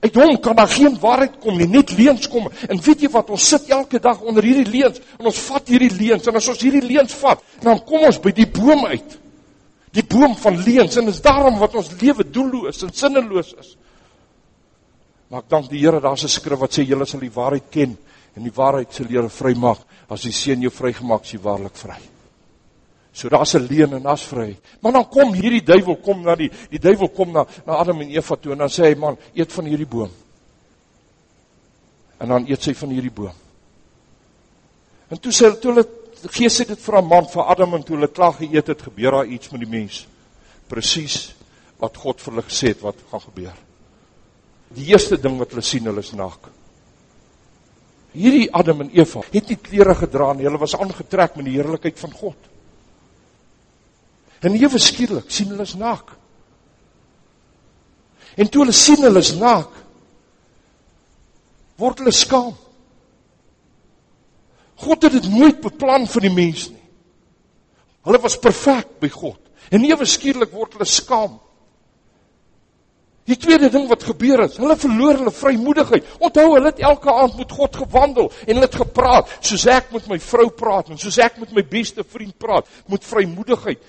Uit hom kan daar geen waarheid kom nie, net leuns kom. En weet jy wat? Ons sit elke dag onder hierdie leuns en ons vat hierdie leuns en as ons hierdie leuns vat, dan kom ons by die boom uit. Die boom van leuns en is daarom wat ons lewe doelloos en sinneloos is. Maar ek dank die Here, daar's 'n skrif wat sê julle sal die waarheid ken en die waarheid sal julle vrymaak. As die seun jou vrygemaak het, jy waarlik vry. So daar's 'n leen en daar's vry. Maar dan kom hierdie duiwel kom na die die duiwel kom na na Adam en Eva toe en dan sê hy man, eet van hierdie boom. En dan eet sy van hierdie boom. En toe sê toe hulle Gees het dit vir 'n man vir Adam en toe hulle klaar geëet het, gebeur daar iets met die mens. Presies wat God vir hulle gesê het wat gaan gebeur. Die eerste ding wat hulle sien, hulle is naak. Hierdie Adam en Eva het nie klere gedra nie, hulle was aangetrek met die heerlikheid van God. En ewe skielik sien hulle is naak. En toe hulle sien hulle is naak, word hulle skaam. God het dit nooit beplan vir die mens nie. Hulle was perfek by God. En ewe skielik word hulle skaam. Die tweede ding wat gebeur het, hulle verloor hulle vrymoedigheid. Onthou, hulle het elke aand met God gewandel en hulle het gepraat, soos ek met my vrou praat en soos ek met my beste vriend praat, met vrymoedigheid.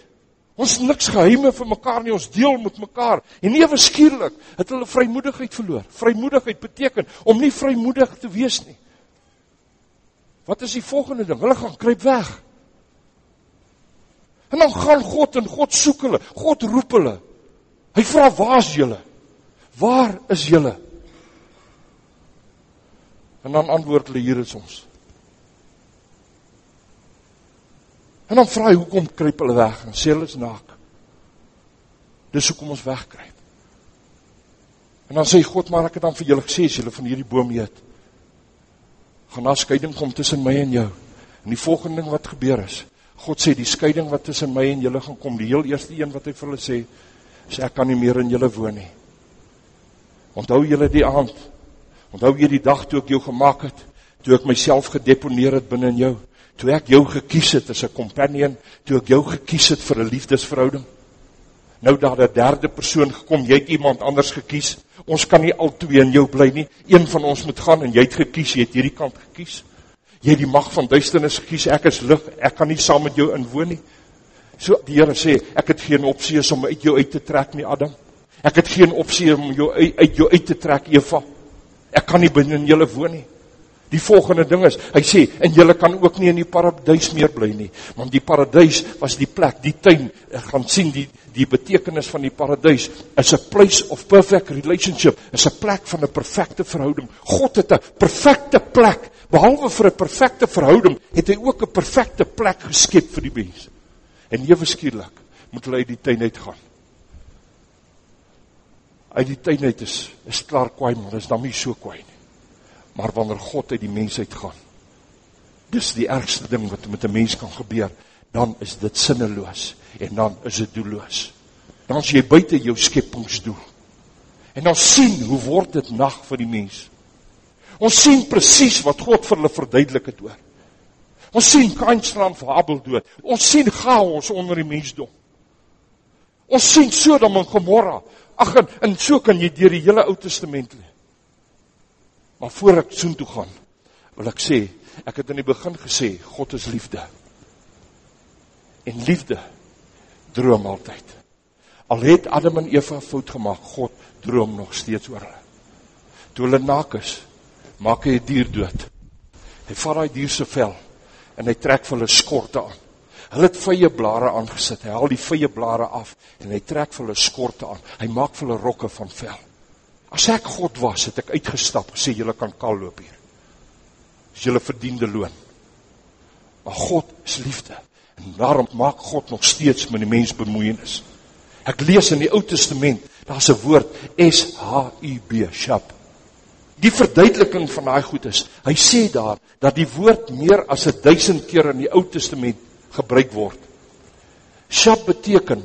Ons niks geheime vir mekaar nie, ons deel met mekaar. En ewe skielik het hulle vrymoedigheid verloor. Vrymoedigheid beteken om nie vrymoedig te wees nie. Wat is die volgende ding? Hulle gaan kruip weg. En dan gaan God en God soek hulle. God roep hulle. Hy vra: "Waar is julle?" Waar is julle? En dan antwoord hulle hier is ons. En dan vra hy hoekom kruip hulle weg en sê hulle is naak. Dis hoekom ons wegkruip. En dan sê God, maar ek het dan vir julle gesê as julle van hierdie boom eet, gaan daar skeiding kom tussen my en jou. En die volgende ding wat gebeur is, God sê die skeiding wat tussen my en julle gaan kom, die heel eerste een wat hy vir hulle sê, sê ek kan nie meer in julle woon nie. Onthou julle die aand. Onthou jy die dag toe ek jou gemaak het, toe ek myself gedeponeer het binne in jou, toe ek jou gekies het as 'n companion, toe ek jou gekies het vir 'n liefdesverhouding. Nou daar 'n derde persoon gekom, jy het iemand anders gekies. Ons kan nie al twee in jou bly nie. Een van ons moet gaan en jy het gekies, jy het hierdie kant gekies. Jy het die mag van duisternis gekies. Ek is lig. Ek kan nie saam met jou inwoon nie. So die Here sê, ek het geen opsie om uit jou uit te trek nie, Adam. Ek het geen opsie om jou uit jou uit te trek, Eva. Ek kan nie binne in julle woon nie. Die volgende ding is, hy sê, en julle kan ook nie in die paradijs meer bly nie, want die paradijs was die plek, die tuin, gaan sien die, die betekenis van die paradijs, is a place of perfect relationship, is a plek van a perfecte verhouding. God het a perfecte plek, behalwe vir a perfecte verhouding, het hy ook a perfecte plek geskep vir die mens. En jy verskierlik, moet hulle uit die tuin uitgaan. Uit die tuin uit is, is klaar kwaai, maar is dan nie so kwaai nie. Maar wanneer God uit die mensheid gaan, dis die ergste ding wat met 'n mens kan gebeur, dan is dit sinneloos en dan is dit doelloos. Dan as jy buite jou skepingsdoel. En dan sien hoe word dit nag vir die mens. Ons sien presies wat God vir hulle verduidelik het oor. Ons sien Kain slaan vir Abel dood. Ons sien chaos onder die mensdom. Ons sien Sodom en Gomorra. Ag en, en so kan jy deur die hele Ou Testament lees. Maar voor ek soen toe gaan, wil ek sê, ek het in die begin gesê, God is liefde. En liefde droom altyd. Al het Adam en Eva fout gemaak, God droom nog steeds oor hulle. Toe hulle naak is, maak hy 'n dier dood. Hy vat daai dier se vel en hy trek vir hulle skorte aan. Hulle het vye blare aangesit. Hy haal die vye blare af en hy trek vir hulle skorte aan. Hy maak vir hulle rokke van vel. As ek God was, het ek uitgestap gesê julle kan kal loop hier. Dis julle verdiende loon. Maar God is liefde en daarom maak God nog steeds met die mens bemoeienis. Ek lees in die Ou Testament, daar's 'n woord S H U B, shap. Die verduideliking van daai goed is, hy sê daar dat die woord meer as 1000 keer in die Ou Testament gebruik word. Shap beteken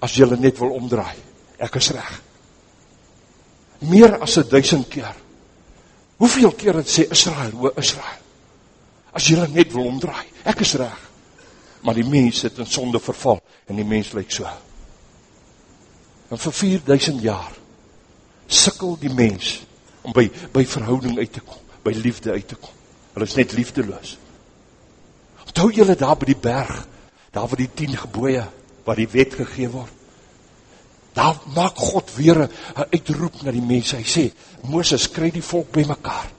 as jy net wil omdraai. Ek is reg meer as 1000 keer. Hoeveel keer het sê Israel, o Israel? As jy net wil omdraai, ek is reg. Maar die mens het in sonde verval en die mens lyk so. En vir 4000 jaar sukkel die mens om by by verhouding uit te kom, by liefde uit te kom. Hulle is net liefdeloos. Onthou julle daar by die berg, daar waar die 10 gebooie wat die wet gegee word. Daar maak God weer 'n uitroep na die mense. Hy sê: "Moses, kry die volk bymekaar.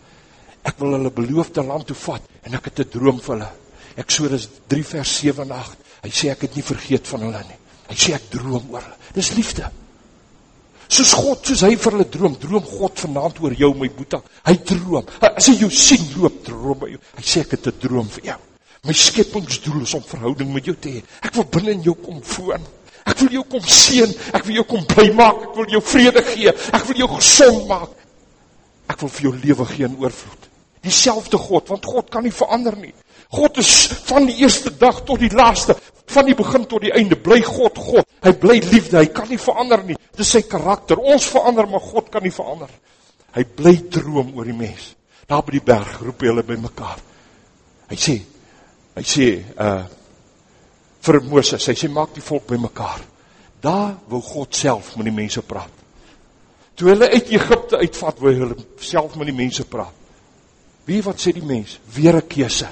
Ek wil hulle beloofde land toe vat en ek het 'n droom vir hulle." Eksodus 3 vers 7 en 8. Hy sê ek het nie vergeet van hulle nie. Hy sê ek droom oor hulle. Dis liefde. Soos God, soos hy vir hulle droom, droom God vanaand oor jou my boetie. Hy droom. As hy jou sien loop, droom hy. Hy sê ek het 'n droom vir jou. My skepingsdoel is om verhouding met jou te hê. Ek wil binne in jou kom woon. Ek wil jou kom seën, ek wil jou kom bly maak, ek wil jou vrede gee, ek wil jou gesond maak. Ek wil vir jou lewe gee in oorvloed. Dieselfde God, want God kan nie verander nie. God is van die eerste dag tot die laaste, van die begin tot die einde, bly God God. Hy bly liefde, hy kan nie verander nie. Dis sy karakter. Ons verander, maar God kan nie verander. Hy bly droom oor die mens. Daar by die berg roep hulle bymekaar. Hy sê, hy sê, uh vir Moses. Hy sê maak die volk bymekaar. Daar wou God self met die mense praat. Toe hulle uit Egipte uitvat, wou hulle self met die mense praat. Wie wat sê die mens? Weer 'n keuse.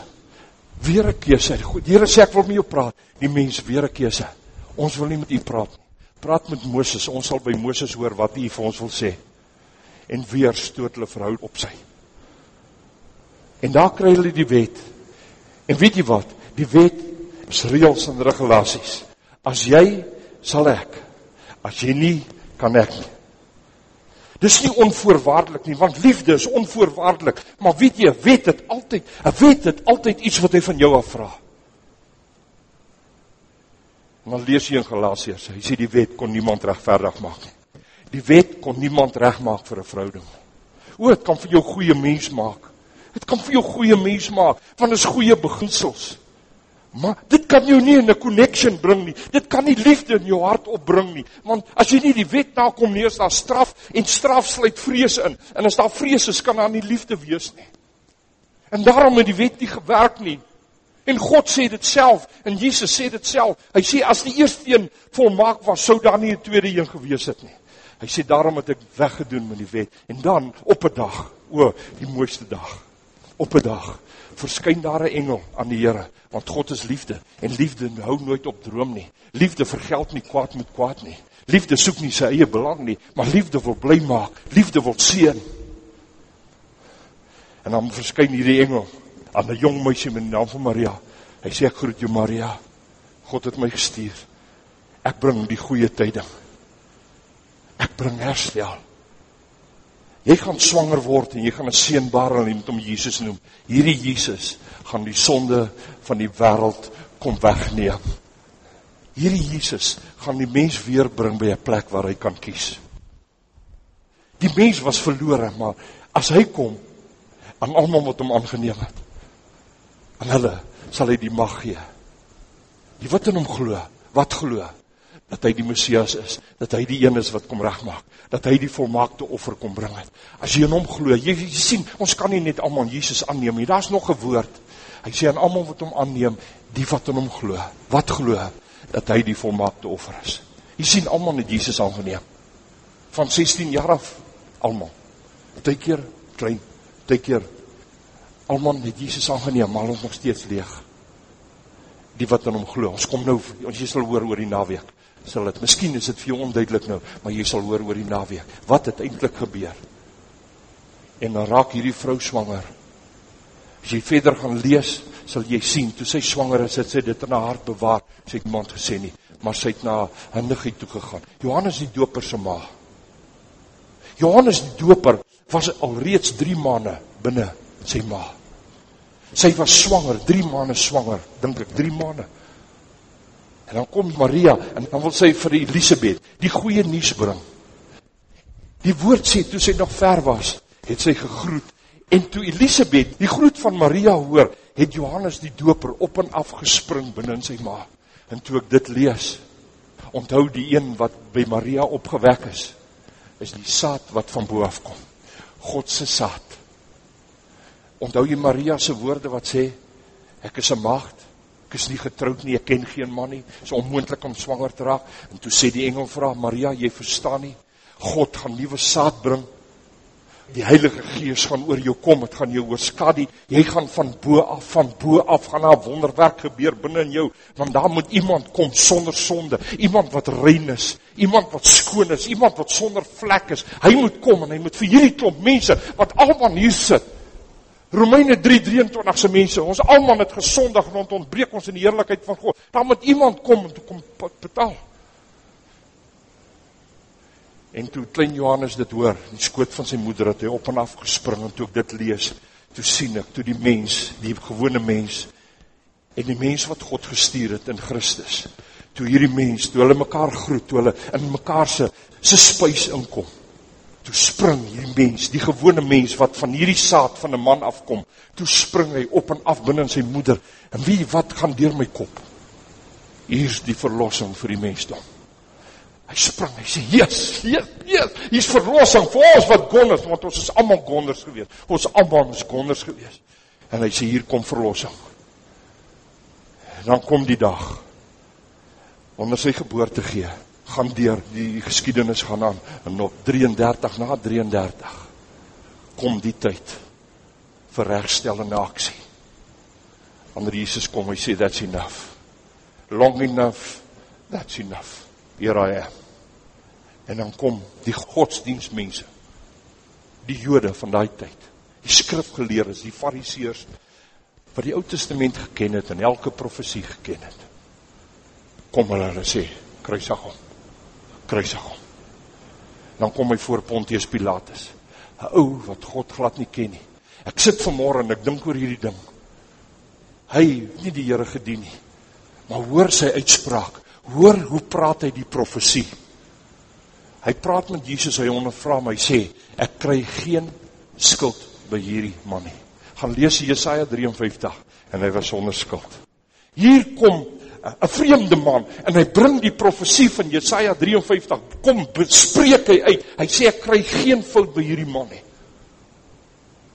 Weer 'n keuse. Die Here sê ek wil met jou praat. Die mens weer 'n keuse. Ons wil nie met u praat nie. Praat met Moses. Ons sal by Moses hoor wat hy vir ons wil sê. En weer stoot hulle verhoud op sy. En daar kry hulle die wet. En weet jy wat? Die wet is reëls en regulasies. As jy sal ek. As jy nie kan ek nie. Dis nie onvoorwaardelik nie, want liefde is onvoorwaardelik, maar weet jy, wet het altyd, 'n wet het altyd iets wat hy van jou af vra. En dan lees jy in Galasiërs, hy sê die wet kon niemand regverdig maak nie. Die wet kon niemand regmaak vir 'n verhouding. O, dit kan vir jou goeie mens maak. Dit kan vir jou goeie mens maak, dit is goeie beginsels. Maar dit kan jou nie in 'n connection bring nie. Dit kan nie liefde in jou hart opbring nie, want as jy nie die wet nakom nie, is daar straf en straf sluit vrees in. En as daar vrees is, kan daar nie liefde wees nie. En daarom het die wet nie gewerk nie. En God sê dit self en Jesus sê dit self. Hy sê as die eerste een volmaak was, sou daar nie 'n tweede een gewees het nie. Hy sê daarom het ek weggedoen met die wet. En dan op 'n dag, o, die mooiste dag. Op 'n dag verskyn daar 'n engel aan die Here, want God is liefde en liefde hou nooit op droom nie. Liefde vergeld nie kwaad met kwaad nie. Liefde soek nie sy eie belang nie, maar liefde wil bly maak, liefde wil seën. En dan verskyn hierdie engel aan 'n jong meisie met die naam van Maria. Hy sê ek groet jou Maria. God het my gestuur. Ek bring die goeie tyding. Ek bring herstel. Jy gaan swanger word en jy gaan 'n seun baar en jy moet hom Jesus noem. Hierdie Jesus gaan die sonde van die wêreld kom wegneem. Hierdie Jesus gaan die mens weer bring by 'n plek waar hy kan kies. Die mens was verlore, maar as hy kom aan almal wat hom aangeneem het, aan hulle sal hy die mag gee. Die wat in hom glo, wat glo? Dat hy die Messias is, dat hy die een is wat kom regmaak, dat hy die volmaakte offer kom bring het. As jy in hom glo, jy, jy sien, ons kan nie net almal Jesus aanneem nie. Daar's nog 'n woord. Hy sê aan almal wat hom aanneem, die wat in hom glo. Wat glo? Dat hy die volmaakte offer is. Jy sien almal het Jesus aangeneem. Van 16 jaar af almal. Partykeer klein, partykeer almal het Jesus aangeneem, maar ons nog steeds leeg. Die wat in hom glo. Ons kom nou, ons jy sal hoor oor die naweek sal dit. Miskien is dit vir jou onduidelik nou, maar jy sal hoor oor die naweek. Wat het eintlik gebeur? En dan raak hierdie vrou swanger. As jy verder gaan lees, sal jy sien toe sy swanger is, het sy dit in haar hart bewaar. Sy het iemand gesê nie, maar sy het na Hindige toe gegaan. Johannes die Doper se ma. Johannes die Doper was alreeds 3 maande binne sy ma. Sy was swanger, 3 maande swanger, dink ek, 3 maande. En dan kom Maria en dan wil sy vir Elisabet die goeie nuus bring. Die woord sê toe sy nog ver was, het sy gegroet en toe Elisabet die groet van Maria hoor, het Johannes die Doper op en af gespring binne in sy maag. En toe ek dit lees, onthou die een wat by Maria opgewek is, is die saad wat van bo af kom. God se saad. Onthou jy Maria se woorde wat sê ek is 'n maagd ek is nie getroud nie, ek ken geen man nie, is onmoontlik om swanger te raak. En toe sê die engel vir haar, Maria, jy verstaan nie, God gaan nuwe saad bring. Die Heilige Gees gaan oor jou kom, dit gaan jou oorskadu. Jy gaan van bo af, van bo af gaan 'n wonderwerk gebeur binne in jou, want daar moet iemand kom sonder sonde, iemand wat rein is, iemand wat skoon is, iemand wat sonder vlek is. Hy moet kom en hy moet vir hierdie klomp mense wat almal hier sit Romeine 3:23 se mense, ons almal het gesondig en ontbreek ons in die heerlikheid van God. Daar moet iemand kom om te kom betaal. En toe klein Johannes dit hoor, die skoot van sy moeder het hy op en af gespring en toe ek dit lees, toe sien ek toe die mens, die gewone mens en die mens wat God gestuur het in Christus. Toe hierdie mens, toe hulle mekaar groet, toe hulle in mekaar se se spys inkom toe spring hierdie mens, die gewone mens wat van hierdie saad van 'n man afkom, toe spring hy op en af binne in sy moeder. En wie wat gaan deur my kop? Hier's die verlossing vir die mensdom. Hy spring, hy sê: "Jesus, hier, hier, hier's verlossing vir ons wat gonders, want ons is almal gonders gewees. Ons almal is gonders gewees." En hy sê: "Hier kom verlossing." En dan kom die dag onder sy geboorte gee gaan deur die geskiedenis gaan aan en op 33 na 33 kom die tyd vir regstellende aksie. Wanneer Jesus kom, hy sê that's enough. Long enough, that's enough. Here I am. En dan kom die godsdienstmense, die Jode van daai tyd, die skrifgeleerdes, die Fariseërs wat die Ou Testament geken het en elke profesie geken het. Kom hulle en sê, kruisig hom kruisig hom. Dan kom hy voor Pontius Pilatus. 'n Ou wat God glad nie ken nie. Ek sit vanmôre en ek dink oor hierdie ding. Hy het nie die Here gedien nie. Maar hoor sy uitspraak. Hoor hoe praat hy die profesie. Hy praat met Jesus, hy ondervra hom, hy sê, ek kry geen skuld by hierdie man nie. Gaan lees Jesaja 53 en hy was sonder skuld. Hier kom 'n vreemde man en hy bring die profesie van Jesaja 53 kom bespreek hy uit. Hy sê ek kry geen fout by hierdie man nie.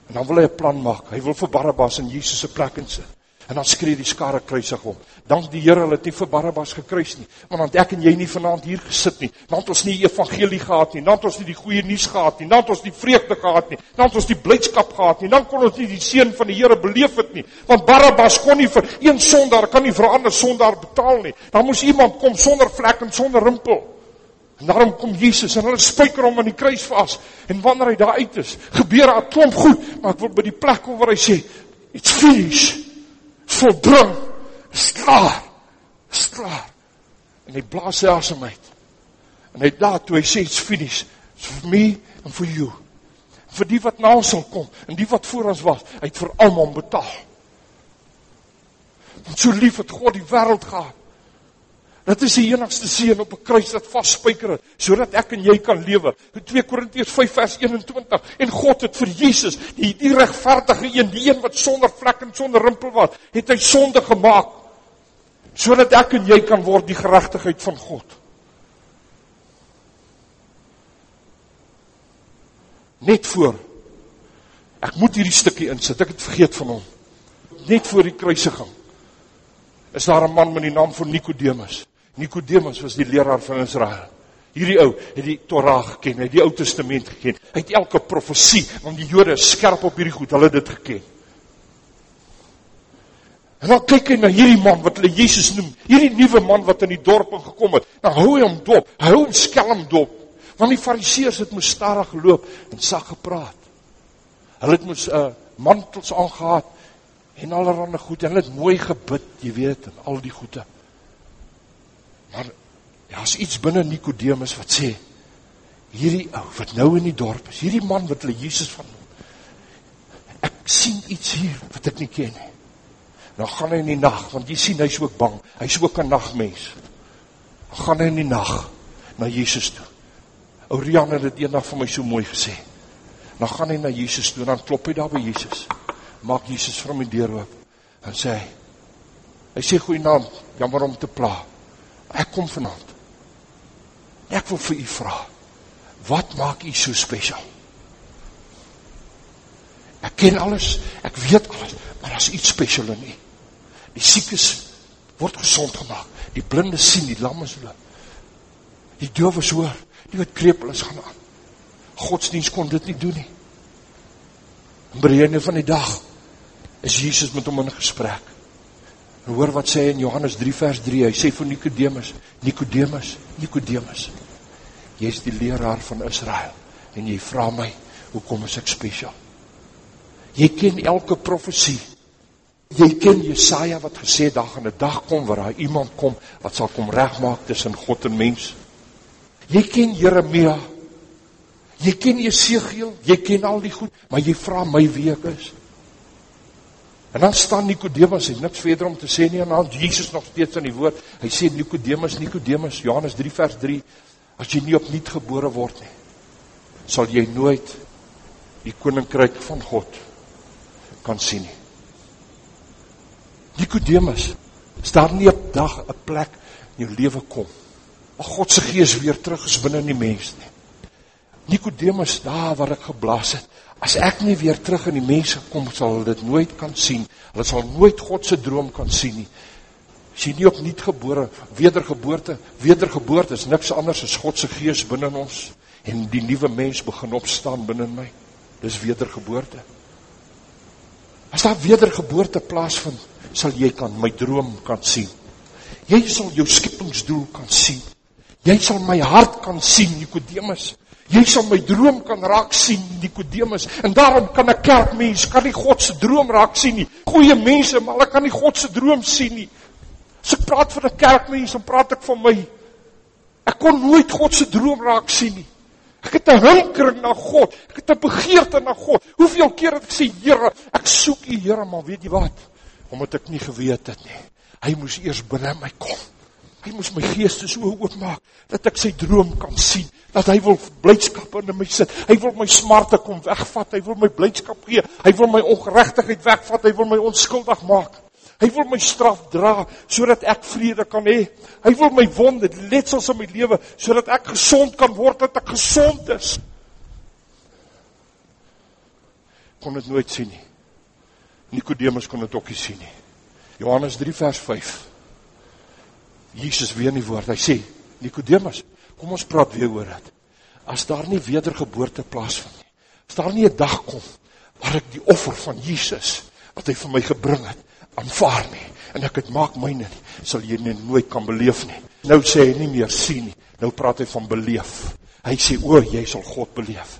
En dan wil hy 'n plan maak. Hy wil vir Barabbas in Jesus se plek insit. En dan skree die skare kruisig om. Dank die Here hulle het nie vir Barabbas gekruis nie, want dan ek en jy nie vanaand hier gesit nie. Dan het ons nie evangelie gehad nie, dan het ons nie die goeie nuus gehad nie, dan het ons nie vreugde gehad nie, dan het ons nie blydskap gehad nie, dan kon ons nie die seën van die Here beleef het nie. Want Barabbas kon nie vir een sondaar kan nie vir 'n ander sondaar betaal nie. Dan moes iemand kom sonder vlek en sonder rimpel. En daarom kom Jesus en hulle spyker hom aan die kruis vas. En wanneer hy daar uit is, gebeur daar 'n klomp goed, maar ek wil by die plek kom waar hy sê, "It's finished." Volbring. Is klaar. Is klaar. En hy blaas sy asem uit. En hy daar toe hy sê it's finished. It's for me and for you. Vir die wat na ons sal kom en die wat voor ons was, hy het vir almal betaal. Want so lief het God die wêreld gehad. Dit is die enigste seën op 'n kruis wat vasspyker het sodat ek en jy kan lewe. 2 Korintiërs 5 vers 21 en God het vir Jesus, die die regverdige een, die een wat sonder vlek en sonder rimpel was, het hy sonde gemaak sodat ek en jy kan word die geregtigheid van God. Net voor ek moet hierdie stukkie insit. Ek het vergeet van hom. Net voor die kruisiging is daar 'n man met die naam van Nikodemus. Nikodemus was die leraar van Israel. Hierdie ou het die Torah geken, het die Ou Testament geken. Hy het elke profesie, want die Jode is skerp op hierdie goed, hulle het dit geken. En dan kyk hy na hierdie man wat hulle Jesus noem, hierdie nuwe man wat in die dorp ingekom het. Dan hou hy hom dop, hou hom skelm dop. Want die Fariseërs het moes stadig geloop en sag gepraat. Hulle het moes 'n uh, mantels aangetree en allerlei goed. Hulle het mooi gebid, jy weet, en al die goede. Maar daar's iets binne Nikodemus wat sê hierdie ou wat nou in die dorp is, hierdie man wat hulle Jesus van ek sien iets hier wat ek nie ken. Nou gaan hy in die nag, want jy sien hy's ook bang. Hy's ook 'n nagmens. Dan gaan hy in die nag na Jesus toe. Ou Rian het dit eendag vir my so mooi gesê. Dan gaan hy na Jesus toe en dan klop hy daar by Jesus. Maak Jesus hom die deur oop. Dan sê hy: Hy sê goeie naam, jammer om te pla. Ek kom vanaand. Ek wil vir u vra. Wat maak u so spesiaal? Ek ken alles, ek weet alles, maar daar's iets spesiaal in u. Die siekes word gesond gemaak. Die blindes sien, die lammes loop. Die dowes hoor, die wat krepeel is gaan aan. Godsdiens kon dit nie doen nie. En by die einde van die dag is Jesus met hom in gesprek. En hoor wat sê in Johannes 3 vers 3. Hy sê vir Nikodemus, Nikodemus, Nikodemus. Jy is die leraar van Israel en jy vra my, hoekom is ek spesiaal? Jy ken elke profesie. Jy ken Jesaja wat gesê dag en 'n dag kom waar daar iemand kom wat sal kom regmaak tussen God en mens. Jy ken Jeremia. Jy ken Jesegiel, jy ken al die goed, maar jy vra my wie ek is. En dan staan Nikodemus, hy niks verder om te sê nie, en dan Jesus nog steeds aan die woord. Hy sê Nikodemus, Nikodemus, Johannes 3 vers 3, as jy nie opnuut gebore word nie, sal jy nooit die koninkryk van God kan sien nie. Nikodemus, staan nie op dag 'n plek in jou lewe kom. Waar God se gees weer terug is binne in die mens nie. Nikodemus, daar waar ek geblaas het, As ek nie weer terug in die mense kom, sal hulle dit nooit kan sien. Hulle sal nooit God se droom kan sien nie. As jy nie opnuut gebore, wedergeboorte, wedergeboorte is niks anders as God se gees binne in ons en die nuwe mens begin opstaan binne in my. Dis wedergeboorte. As daar wedergeboorte plaasvind, sal jy kan my droom kan sien. Jy sal jou skepingsdoel kan sien. Jy sal my hart kan sien, Nikodemus. Jy sal my droom kan raak sien, Nikodemus. En daarom kan 'n kerkmens kan nie God se droom raak sien nie. Goeie mense, maar hulle kan nie God se droom sien nie. As ek praat van 'n kerkmens, dan praat ek van my. Ek kon nooit God se droom raak sien nie. Ek het 'n hinkering na God. Ek het 'n begeerte na God. Hoeveel keer het ek sê, Here, ek soek U, Here, maar weet jy wat? Omdat ek nie geweet het nie. Hy moes eers binne my kom. Hy moes my geeste so oopmaak dat ek sy droom kan sien, dat hy wil blydskap in my sit. Hy wil my smarte kom wegvat, hy wil my blydskap gee. Hy wil my ongeregtigheid wegvat, hy wil my onskuldig maak. Hy wil my straf dra sodat ek vrede kan hê. Hy wil my wonde, letsels in my lewe sodat ek gesond kan word, dat ek gesond is. Kon dit nooit sien nie. Nikodemus kon dit ook nie sien nie. Johannes 3 vers 5. Jesus weer in die woord. Hy sê, Nikodemus, kom ons praat weer oor dit. As daar nie wedergeboorte plaasvind nie. As daar nie 'n dag kom waar ek die offer van Jesus wat hy vir my gebring het, aanvaar nie en ek dit maak myne nie, sal jy nie nooit kan beleef nie. Nou sê hy nie meer sien nie. Nou praat hy van beleef. Hy sê o, jy sal God beleef.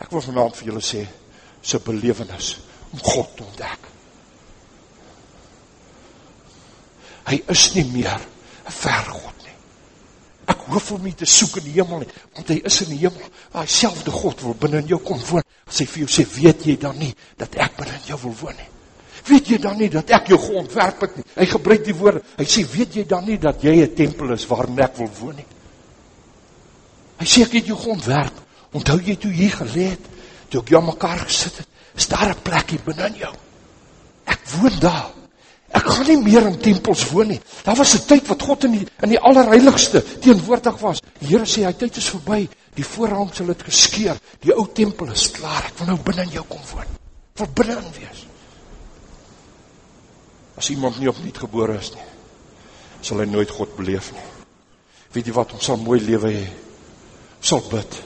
Ek wil vanaand vir julle sê, se belewenis om God te ontdek. Hy is nie meer 'n ver God nie. Ek hoef hom nie te soek in die hemel nie, want hy is in die hemel. Hy selfde God wil binne in jou kom woon. As hy vir jou sê, "Weet jy dan nie dat ek binne in jou wil woon nie?" Weet jy dan nie dat ek jou geontwerp het nie? Hy gebruik die woorde. Hy sê, "Weet jy dan nie dat jy 'n tempel is waarin ek wil woon nie?" Hy sê ek het jou geontwerp. Onthou jy toe hier gelê het, toe ek jou mekaar gesit het, is daar 'n plekie binne in jou. Ek woon daar. Ek gaan nie meer in tempels woon nie. Daar was 'n tyd wat God in die in die allerheiligste teenwoordig was. Die Here sê hy tyd is verby. Die voorhang sal dit geskeur. Die ou tempel is klaar. Ek wil nou binne in jou kom woon. Vir binne in wees. As iemand nie opnuut gebore is nie, sal hy nooit God beleef nie. Weet jy wat, ons sal mooi lewe hê. Sal bid,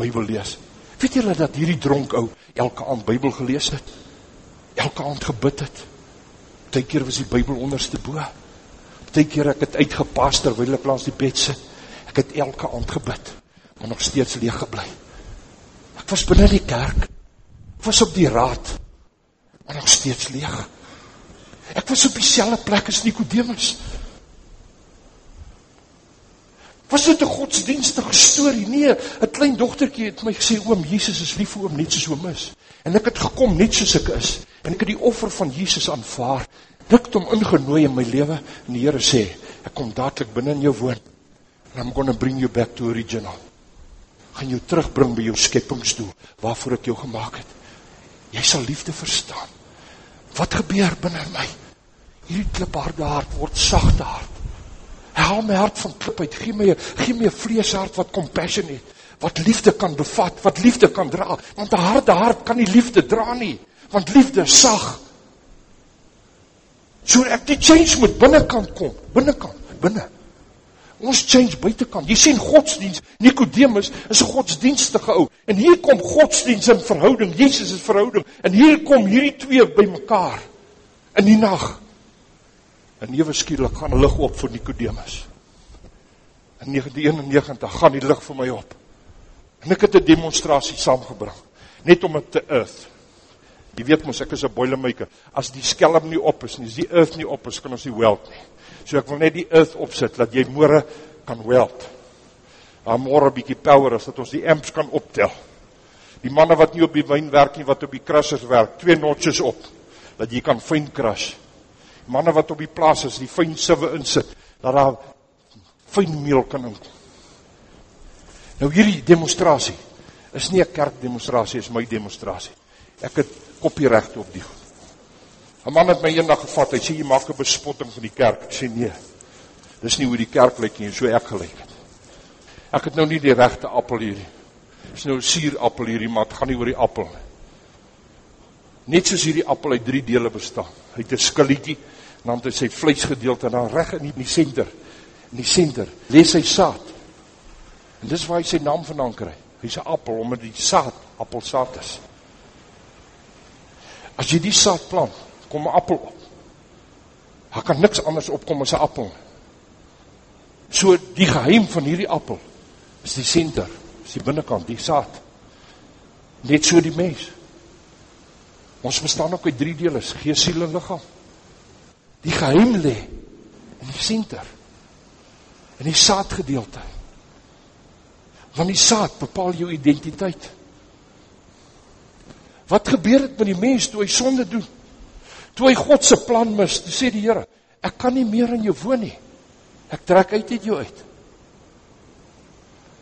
Bybel lees. Weet julle dat hierdie dronk ou elke aand Bybel gelees het? Elke aand gebid het. Partykeer was die Bybel onderste bo. Partykeer ek het uitgepas terwyl ek langs die bed sit. Ek het elke aand gebid, maar nog steeds leeg gebly. Ek was binne die kerk. Ek was op die raad, maar nog steeds leeg. Ek was op dieselfde plek as Nikodemus. Was dit 'n godsdienstige storie? Nee, 'n klein dogtertjie het my gesê oom Jesus is lief vir oom net soos oom is. En ek het gekom net soos ek is en ek het die offer van Jesus aanvaar. Ek het hom ingenooi in my lewe en die Here sê, ek kom dadelik binne in jou woon. And I'm going to bring you back to original. Gaan jou terugbring by jou skepingsdoel waarvoor ek jou gemaak het. Jy sal liefde verstaan. Wat gebeur binne my? Hierdie klipharde hart word sagte hart. Haal my hart van klip uit. Gee my gee my 'n vleeshart wat compassion het, wat liefde kan bevat, wat liefde kan dra. Want 'n harde hart kan nie liefde dra nie, want liefde is sag. So ek die change moet binnekant kom, binnekant, binne. Ons change buitekant. Jy sien godsdiens, Nikodemus is 'n godsdienstige ou en hier kom godsdiens in verhouding. Jesus is verhouding en hier kom hierdie twee bymekaar in die nag. En ewe skielik gaan 'n lig op vir Nikodemus. In 1991 gaan die lig vir my op. En ek het 'n demonstrasie saamgebring net om dit te earth. Jy weet mos ek is 'n boilermaker. As die skelm nie op is nie, as die earth nie op is, kan ons nie weld nie. So ek wil net die earth opsit dat jy môre kan weld. Daar môre 'n bietjie power is dat ons die amps kan optel. Die manne wat nie op die wyn werk nie, wat op die crushers werk, twee notches op dat jy kan fyn crush manne wat op die plaas is, die fyn siwe insit, dat daar fyn meel kan inkom. Nou hierdie demonstrasie is nie 'n kerkdemonstrasie, is my demonstrasie. Ek het kopieregte op die goed. 'n Man het my eendag gevat, hy sê jy maak 'n bespotting van die kerk. Ek sê nee. Dis nie hoe die kerk lyk nie, so ek gelyk het. Ek het nou nie die regte appel hierdie. Dis nou 'n suurappel hierdie, maar dit gaan nie oor die appel. Net soos hierdie appel uit drie dele bestaan. Hy het 'n skilletjie en dan het hy sy vleisgedeelte en dan reg in die senter. In die senter lê sy saad. En dis waar hy sy naam vandaan kry. Hy's 'n appel omdat die saad appelsaad is. As jy die saad plant, kom 'n appel op. Daar kan niks anders opkom as 'n appel. So die geheim van hierdie appel is die senter, is die binnekant, die saad. Net so die mens. Ons bestaan ook uit drie dele, gees, siel en liggaam. Die geheim lê in die senter. In die saadgedeelte. Want die saad bepaal jou identiteit. Wat gebeur het met die mens toe hy sonde doen? Toe hy God se plan mis, toe sê die Here, ek kan nie meer in jou woon nie. Ek trek uit uit jou uit.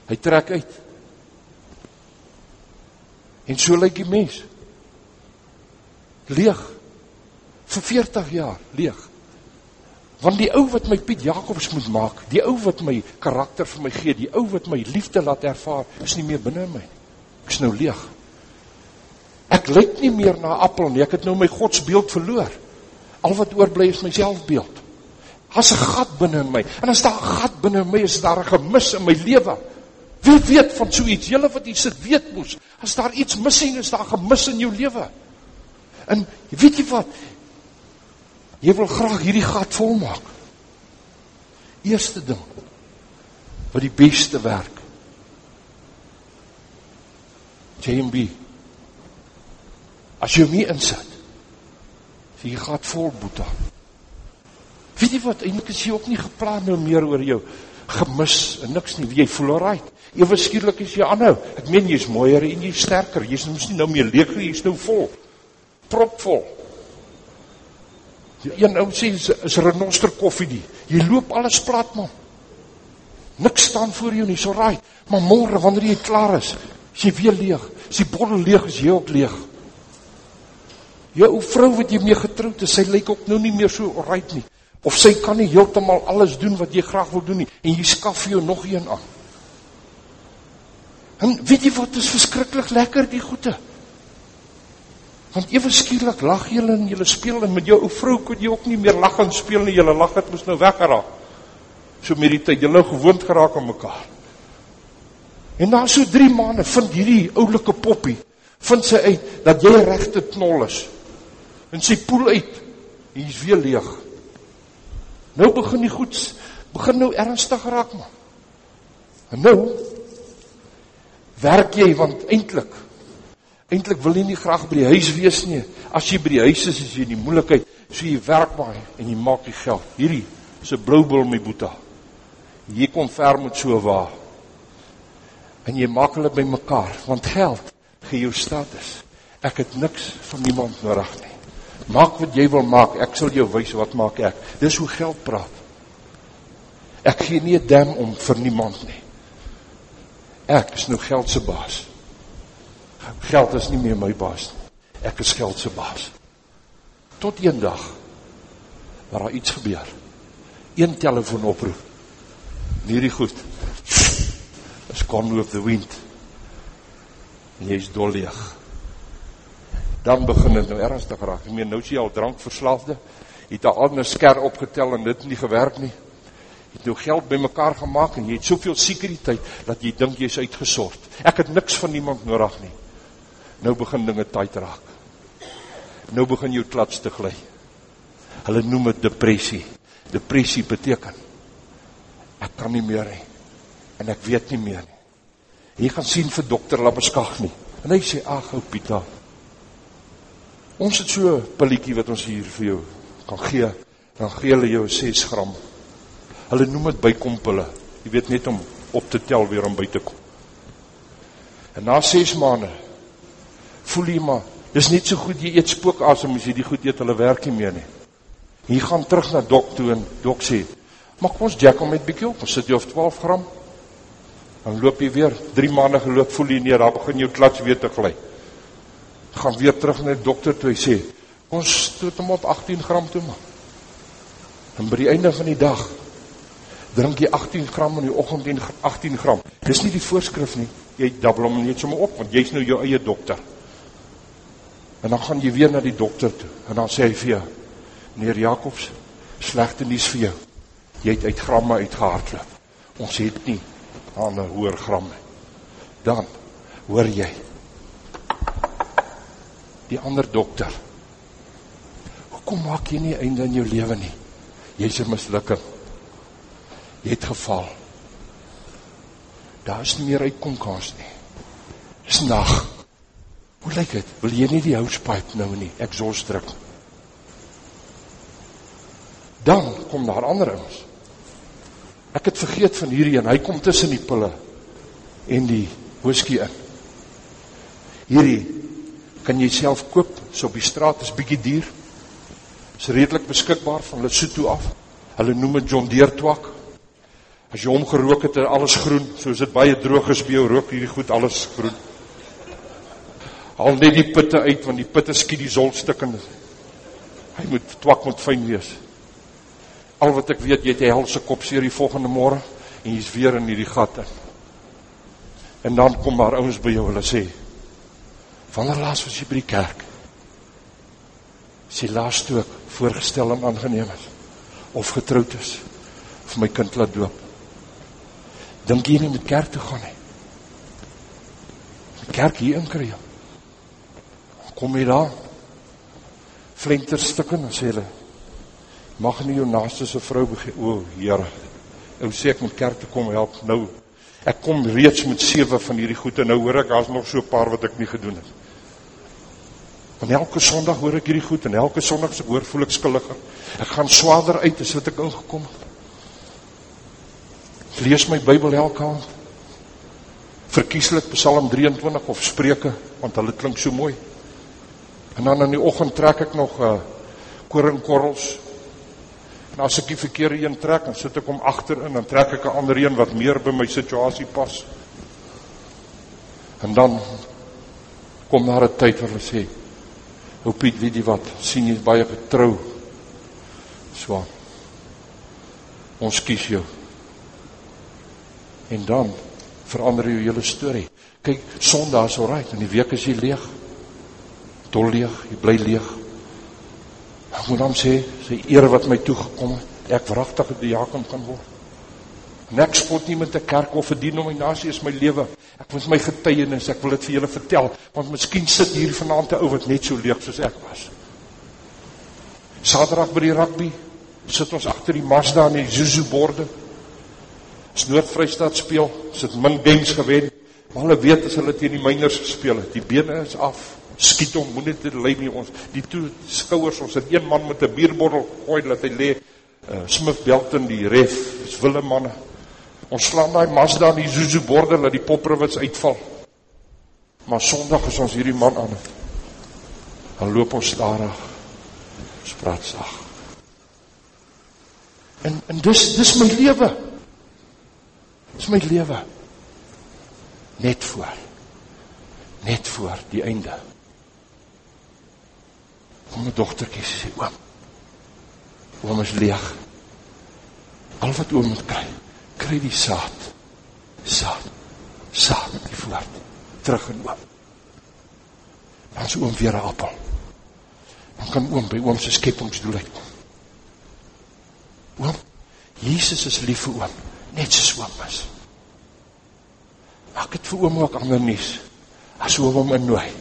Hy trek uit. En so lyk die mens. Leeg. Vir 40 jaar leeg. Want die ou wat my Piet Jacobs moet maak, die ou wat my karakter vir my gee, die ou wat my liefde laat ervaar, is nie meer binne in my. Ek is nou leeg. Ek lyk nie meer na appel nie, ek het nou my godsbeeld verloor. Al wat oorbly is my selfbeeld. As 'n gat binne in my. En as daar 'n gat binne in my is, daar 'n gemis in my lewe. Wie weet van so iets? Julle wat hier sit, weet mos, as daar iets missing is, daar gemis in jou lewe. En weet jy wat? Jy wil graag hierdie gat volmaak. Eerste ding wat die beste werk. JMB. As jy nie insit, sê jy gat vol boeta. Weet jy wat? Eintlik is jy ook nie geplan nou meer oor jou gemis en niks nie. Jy voel alright. Ewe skielik is jy aanhou. Ek meen jy's mooier en jy's sterker. Jy's nou nie nou meer leeg nie, jy's nou vol. Propvol. Een ou sê is, is renoster koffie die. Jy loop alles plat man. Niks staan voor jou nie, so raai. Maar môre wanneer jy klaar is, is jy weer leeg. As die bottel leeg is, jy ook leeg. Jou ou vrou wat jy mee getroud is, sy lyk ook nou nie meer so right nie. Of sy kan nie heeltemal alles doen wat jy graag wil doen nie en jy skaf vir jou nog een aan. En weet jy wat is verskriklik lekker die goeie? Want ewe skielik lag julle en julle speel en met jou ou vrou kon jy ook nie meer lag en speel nie. Julle lag het mos nou weggeraak. So met die tyd, julle nou gewoond geraak aan mekaar. En na so 3 maande vind hierdie oulike poppie vind sy uit dat jy regte knol is. En sy poel uit. En hy's weer leeg. Nou begin die goed begin nou ernstig raak man. En nou werk jy want eintlik Eintlik wil jy nie graag by die huis wees nie. As jy by die huis is, is jy in die moeilikheid. So jy werk baie en jy maak die geld. Hierdie is 'n blou bil my boeta. Jy kom ver met so waar. En jy maak hulle bymekaar want geld gee jou status. Ek het niks van niemand nodig nie. Maak wat jy wil maak. Ek sal jou wys wat maak ek. Dis hoe geld praat. Ek gee nie 'n dam om vir niemand nie. Ek is nou geld se baas. Geld is nie meer my baas nie. Ek is geld se baas. Tot eendag waar daar iets gebeur. Een telefoon oproep. Hierdie goed. Is gone with the wind. En jy is dol leeg. Dan begin dit nou ernstig raak. Ek meen nou is jy al drankverslaafde. Jy het al 'n sker opgetel en dit het nie gewerk nie. Jy het nou geld bymekaar gemaak en jy het soveel sekuriteit dat jy dink jy's uitgesort. Ek het niks van niemand nodig nie nou begin dinge tyd raak. Nou begin jou klats te gly. Hulle noem dit depressie. Depressie beteken ek kan nie meer nie en ek weet nie meer nie. Jy gaan sien vir dokter Labeskag nie. En hy sê ag ou Pieter. Ons het so 'n pilletjie wat ons hier vir jou kan gee. Dan gee hulle jou 6 gram. Hulle noem dit bykompille. Jy weet net om op te tel weer om by te kom. En na 6 maande voel jy maar, dis net so goed jy eet spookasem as jy die goed eet, hulle werk nie meer nie. Jy gaan terug na dok toe en dok sê, maak ons jack om met bykie op, ons sit jy of 12 gram, dan loop jy weer, drie maanden geloop, voel jy neer, dan begin jou klats weer te glij. Gaan weer terug na die dokter toe, hy sê, ons stoot hem op 18 gram toe, man. En by die einde van die dag, drink jy 18 gram in die ochend 18 gram. Dis nie die voorskrif nie, jy dabbel hom net sommer op, want jy is nou jou eie dokter. En dan gaan jy weer na die dokter toe en dan sê hy vir jou: "Meneer Jacobs, slegte nuus vir jou. Jy het uit gramme uitgehardloop. Ons het nie aan 'n hoër gram nie." Dan hoor jy die ander dokter. Hoekom maak jy nie einde aan jou lewe nie? Jy's 'n mislukking. Jy het geval. Daar is nie meer uitkomkans nie. Dis nag. Hoe lyk dit? Wil jy nie die housepipe nou nie? Ek sou druk. Dan kom daar ander ouens. Ek het vergeet van hierdie en hy kom tussen die pille en die whisky in. Hierdie kan jy self koop, so op die straat is bietjie duur. Is redelik beskikbaar van Lesotho af. Hulle noem dit John Deere twak. As jy hom gerook het, is alles groen, soos dit baie droog is by jou rook hierdie goed alles groen. Haal net die putte uit want die putte skiet die sonstukken. Hy moet twak moet fyn wees. Al wat ek weet, jy het 'n helse kop seer die volgende môre en jy's weer in hierdie gat in. En dan kom maar ouens by jou, hulle sê: "Wanneer laas was jy by die kerk?" Sy laas toe ek voorgestel en aangeneem is of getroud is of my kind laat doop. Dink jy nie met kerk toe gaan nie? Die kerk hier inkry. Kom jy daar? Flenterstukken en sê hulle mag nie jou naaste se vrou begin o, Here. Ou sê ek moet kerk toe kom help nou. Ek kom reeds met sewe van hierdie goede nou hoor ek daar's nog so 'n paar wat ek nie gedoen het. Want elke Sondag hoor ek hierdie goed en elke Sondag se hoor voel ek skuldiger. Ek gaan swaarder uit as wat ek ingekom het. Ek lees my Bybel elke aand. Verkieslik Psalm 23 of Spreuke want hulle klink so mooi. En dan in die oggend trek ek nog 'n uh, koringkorrels En as ek die verkeerde een trek, dan sit ek hom agterin en dan trek ek 'n ander een wat meer by my situasie pas. En dan kom daar 'n tyd waar hulle sê, "Ou Piet, weet jy wat? sien jy baie getrou." So. Ons kies jou. En dan verander jy jou hele storie. Kyk, Sondag is alright, en die week is jy leeg. Dol leeg, jy bly leeg. Ek moet hom sê, sy eer wat my toegekom het, ek wragtig 'n diaken kan word. En ek spot nie met 'n kerk of 'n denominasie is my lewe. Ek moet my getuienis, ek wil dit vir julle vertel, want miskien sit hier vanaand 'n ou wat net so leeg soos ek was. Saterdag by die rugby sit ons agter die Mazda en die Zuzu borde. As Noord-Vrystaat speel, sit min games gewen. Maar hulle weet as hulle teen die Miners gespeel het, die bene is af skiet hom, moenie dit lê nie ons. Die toe skouers, ons het een man met 'n bierbottel gooi dat hy lê. Uh, Smith Belton die ref, is wille manne. Ons slaan daai Mazda in die Zuzu borde dat die poprewits uitval. Maar Sondag is ons hierdie man aan. Dan loop ons stadig. Ons praat sag. En en dis dis my lewe. Dis my lewe. Net voor. Net voor die einde kom dogtertjie sê oom. Oom is leeg. Al wat oom moet kry, kry die saad. Saad. Saad die voort. Terug in oom. Dan sê oom weer 'n appel. Dan kan oom by oom se skepingsdoel uitkom. Oom, Jesus is lief vir oom, net soos oom is. Maak dit vir oom ook ander nuus. As oom hom innooi,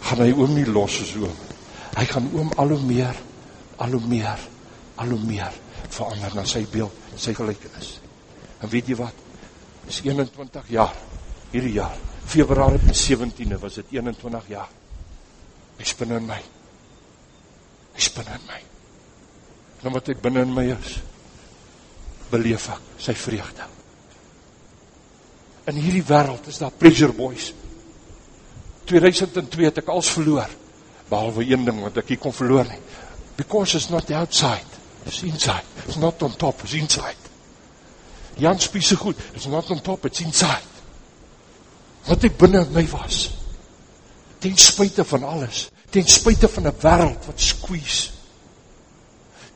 gaan hy oom nie los soos oom hy gaan oom al hoe meer al hoe meer al hoe meer verander na sy beeld sy gelykenis. En weet jy wat? Is 21 jaar hierdie jaar februarie 17de was dit 21 jaar. Hy spin in my. Hy spin in my. En wat hy binne in my is beleef ek sy vreugde. In hierdie wêreld is daar pleasure boys. 2002 het ek als verloor behalwe een ding wat ek hier kon verloor nie. Because it's not outside, it's inside. It's not on top, it's inside. Jan spiese goed, it's not on top, it's inside. Wat ek binne my was. Ten spyte van alles, ten spyte van 'n wêreld wat squeeze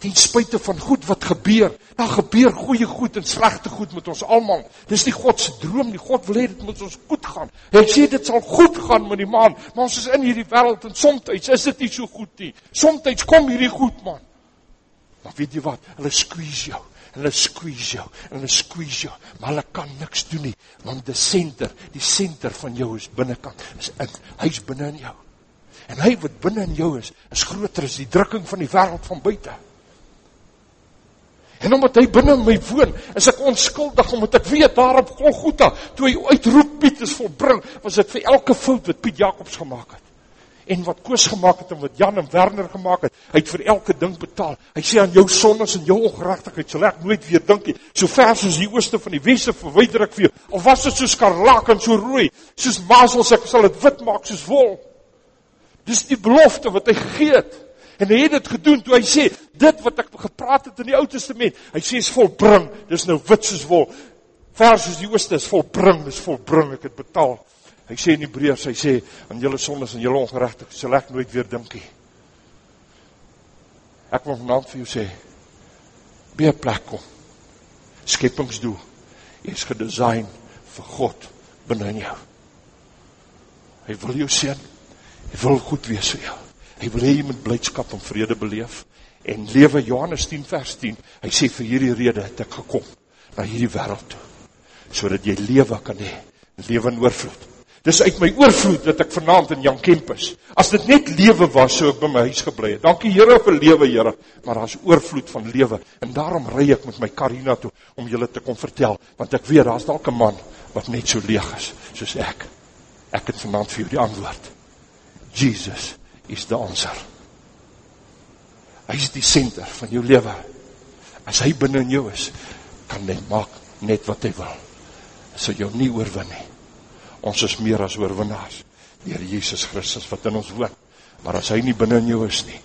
ten spyte van goed wat gebeur. Daar gebeur goeie goed en slegte goed met ons almal. Dis nie God se droom nie. God wil hê dit moet ons goed gaan. Hy sê dit sal goed gaan met die man, maar ons is in hierdie wêreld en soms is dit nie so goed nie. Soms kom hierdie goed man. Maar weet jy wat? Hulle squeeze jou. Hulle squeeze jou. Hulle squeeze jou. Maar hulle kan niks doen nie, want die senter, die senter van jou is binnekant. Is in, hy's binne in jou. En hy wat binne in jou is, is groter as die drukking van die wêreld van buite. En omdat hy binne my woon, is ek onskuldig omdat ek weet daar op Golgotha, toe hy uitroep Piet is volbring, was dit vir elke fout wat Piet Jacobs gemaak het. En wat Koos gemaak het en wat Jan en Werner gemaak het, hy het vir elke ding betaal. Hy sê aan jou sondes en jou ongeregtigheid sal ek nooit weer dink nie. So ver soos die ooste van die weste verwyder ek vir jou. Al was dit so skarlak en so rooi, soos masels ek sal dit wit maak soos wol. Dis die belofte wat hy gegee het. En hy het dit gedoen toe hy sê, dit wat ek gepraat het in die Ou Testament, hy sê is volbring. Dis nou wit soos wol. Vers soos die ooste is volbring, is volbring, ek het betaal. Hy sê in Hebreërs, hy sê aan julle sondes en julle ongeregtighede sal ek nooit weer dink nie. Ek wil vanaand vir jou sê, be 'n plek kom. Skepingsdoel. Jy is gedesign vir God binne in jou. Hy wil jou seën. Hy wil goed wees vir jou. Hy wil hê jy moet blydskap en vrede beleef en lewe Johannes 10 vers 10. Hy sê vir hierdie rede het ek gekom na hierdie wêreld toe sodat jy lewe kan hê, lewe in oorvloed. Dis uit my oorvloed dat ek vanaand in Jan Kempis. As dit net lewe was, sou ek by my huis gebly het. Dankie Here vir lewe, Here, maar daar's oorvloed van lewe en daarom ry ek met my Karina toe om julle te kom vertel, want ek weet daar's dalk 'n man wat net so leeg is soos ek. Ek het vanaand vir jou die antwoord. Jesus is die answer. Hy is die senter van jou lewe. As hy binne in jou is, kan hy maak net wat hy wil. Sou jou nie oorwin nie. Ons is meer as oorwinnaars deur Jesus Christus wat in ons woon. Maar as hy nie binne in jou is nie,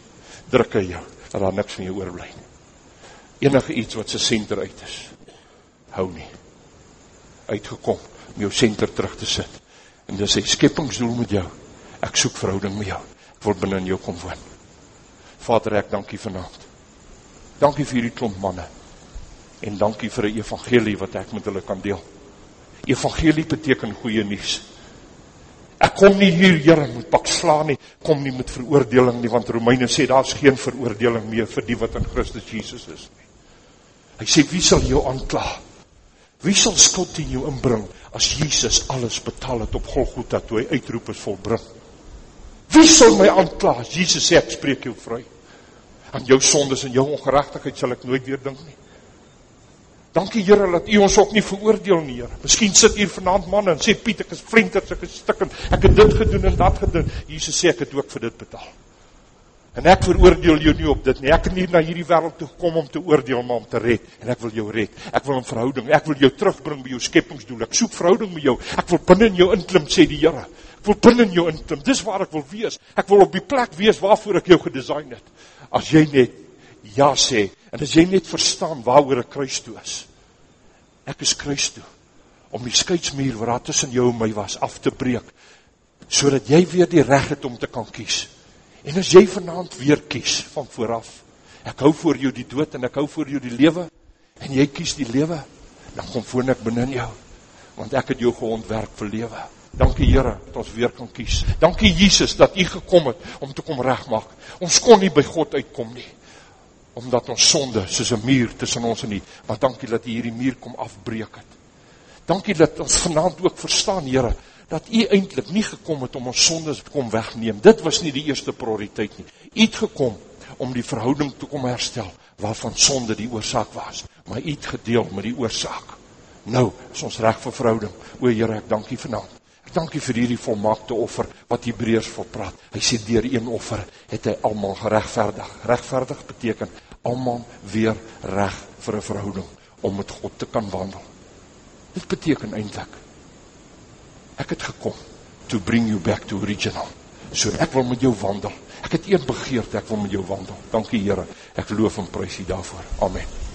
druk hy jou dat daar niks van jou oorbly nie. Enige iets wat se senter uit is, hou nie. Uitgekom om jou senter terug te sit. En dis sy skepingsdoel met jou. Ek soek verhouding met jou. Ek wil binne in jou kom woon. Vader, ek dankie vanaand. Dankie vir hierdie klomp manne. En dankie vir 'n evangelie wat ek met hulle kan deel. Evangelie beteken goeie nuus. Ek kom nie hier, Here, met pak slaan nie, kom nie met veroordeling nie, want Romeine sê daar's geen veroordeling meer vir die wat in Christus Jesus is nie. Hy sê wie sal jou aankla? Wie sal skuld teen jou inbring as Jesus alles betaal het op Golgotha toe hy uitroep is volbring? Wie sal my aankla? Jesus sê ek spreek jou vry. Aan jou sondes en jou ongeregtigheid sal ek nooit weer dink nie. Dankie Here dat U ons ook nie veroordeel nie, Here. Miskien sit hier vanaand manne en sê Piet, ek is flinters, ek is stikkend. Ek het dit gedoen en dat gedoen. Jesus sê ek het ook vir dit betaal. En ek veroordeel jou nie op dit nie. Ek het nie na hierdie wêreld toe gekom om te oordeel, maar om te red. En ek wil jou red. Ek wil 'n verhouding. Ek wil jou terugbring by jou skepingsdoel. Ek soek verhouding met jou. Ek wil binne in jou inklim, sê die Here. Ek wil binne in jou inklim. Dis waar ek wil wees. Ek wil op die plek wees waarvoor ek jou gedesign het. As jy net ja sê en as jy net verstaan waaroor 'n kruis toe is. Ek is kruis toe om die skeidsmuur wat daar tussen jou en my was af te breek sodat jy weer die reg het om te kan kies. En as jy vanaand weer kies van vooraf, ek hou voor jou die dood en ek hou voor jou die lewe en jy kies die lewe, dan kom voor ek binne in jou want ek het jou geontwerp vir lewe. Dankie Here dat ons weer kan kies. Dankie Jesus dat U gekom het om te kom regmaak. Ons kon nie by God uitkom nie omdat ons sonde soos 'n muur tussen ons en U, maar dankie dat U hierdie muur kom afbreek het. Dankie dat ons vanaand ook verstaan, Here, dat U eintlik nie gekom het om ons sondes kom wegneem. Dit was nie die eerste prioriteit nie. U het gekom om die verhouding te kom herstel waarvan sonde die oorsaak was, maar U het gedeel met die oorsaak. Nou, ons reg vir verhouding. O Here, ek dankie vanaand. Dankie vir hierdie volmaakte offer wat Hebreërs volpraat. Hy sê deur een offer het hy almal geregverdig. Regverdig beteken almal weer reg vir 'n verhouding om met God te kan wandel. Dit beteken eintlik ek het gekom to bring you back to original. So ek wil met jou wandel. Ek het een begeerte, ek wil met jou wandel. Dankie Here. Ek loof en prys U daarvoor. Amen.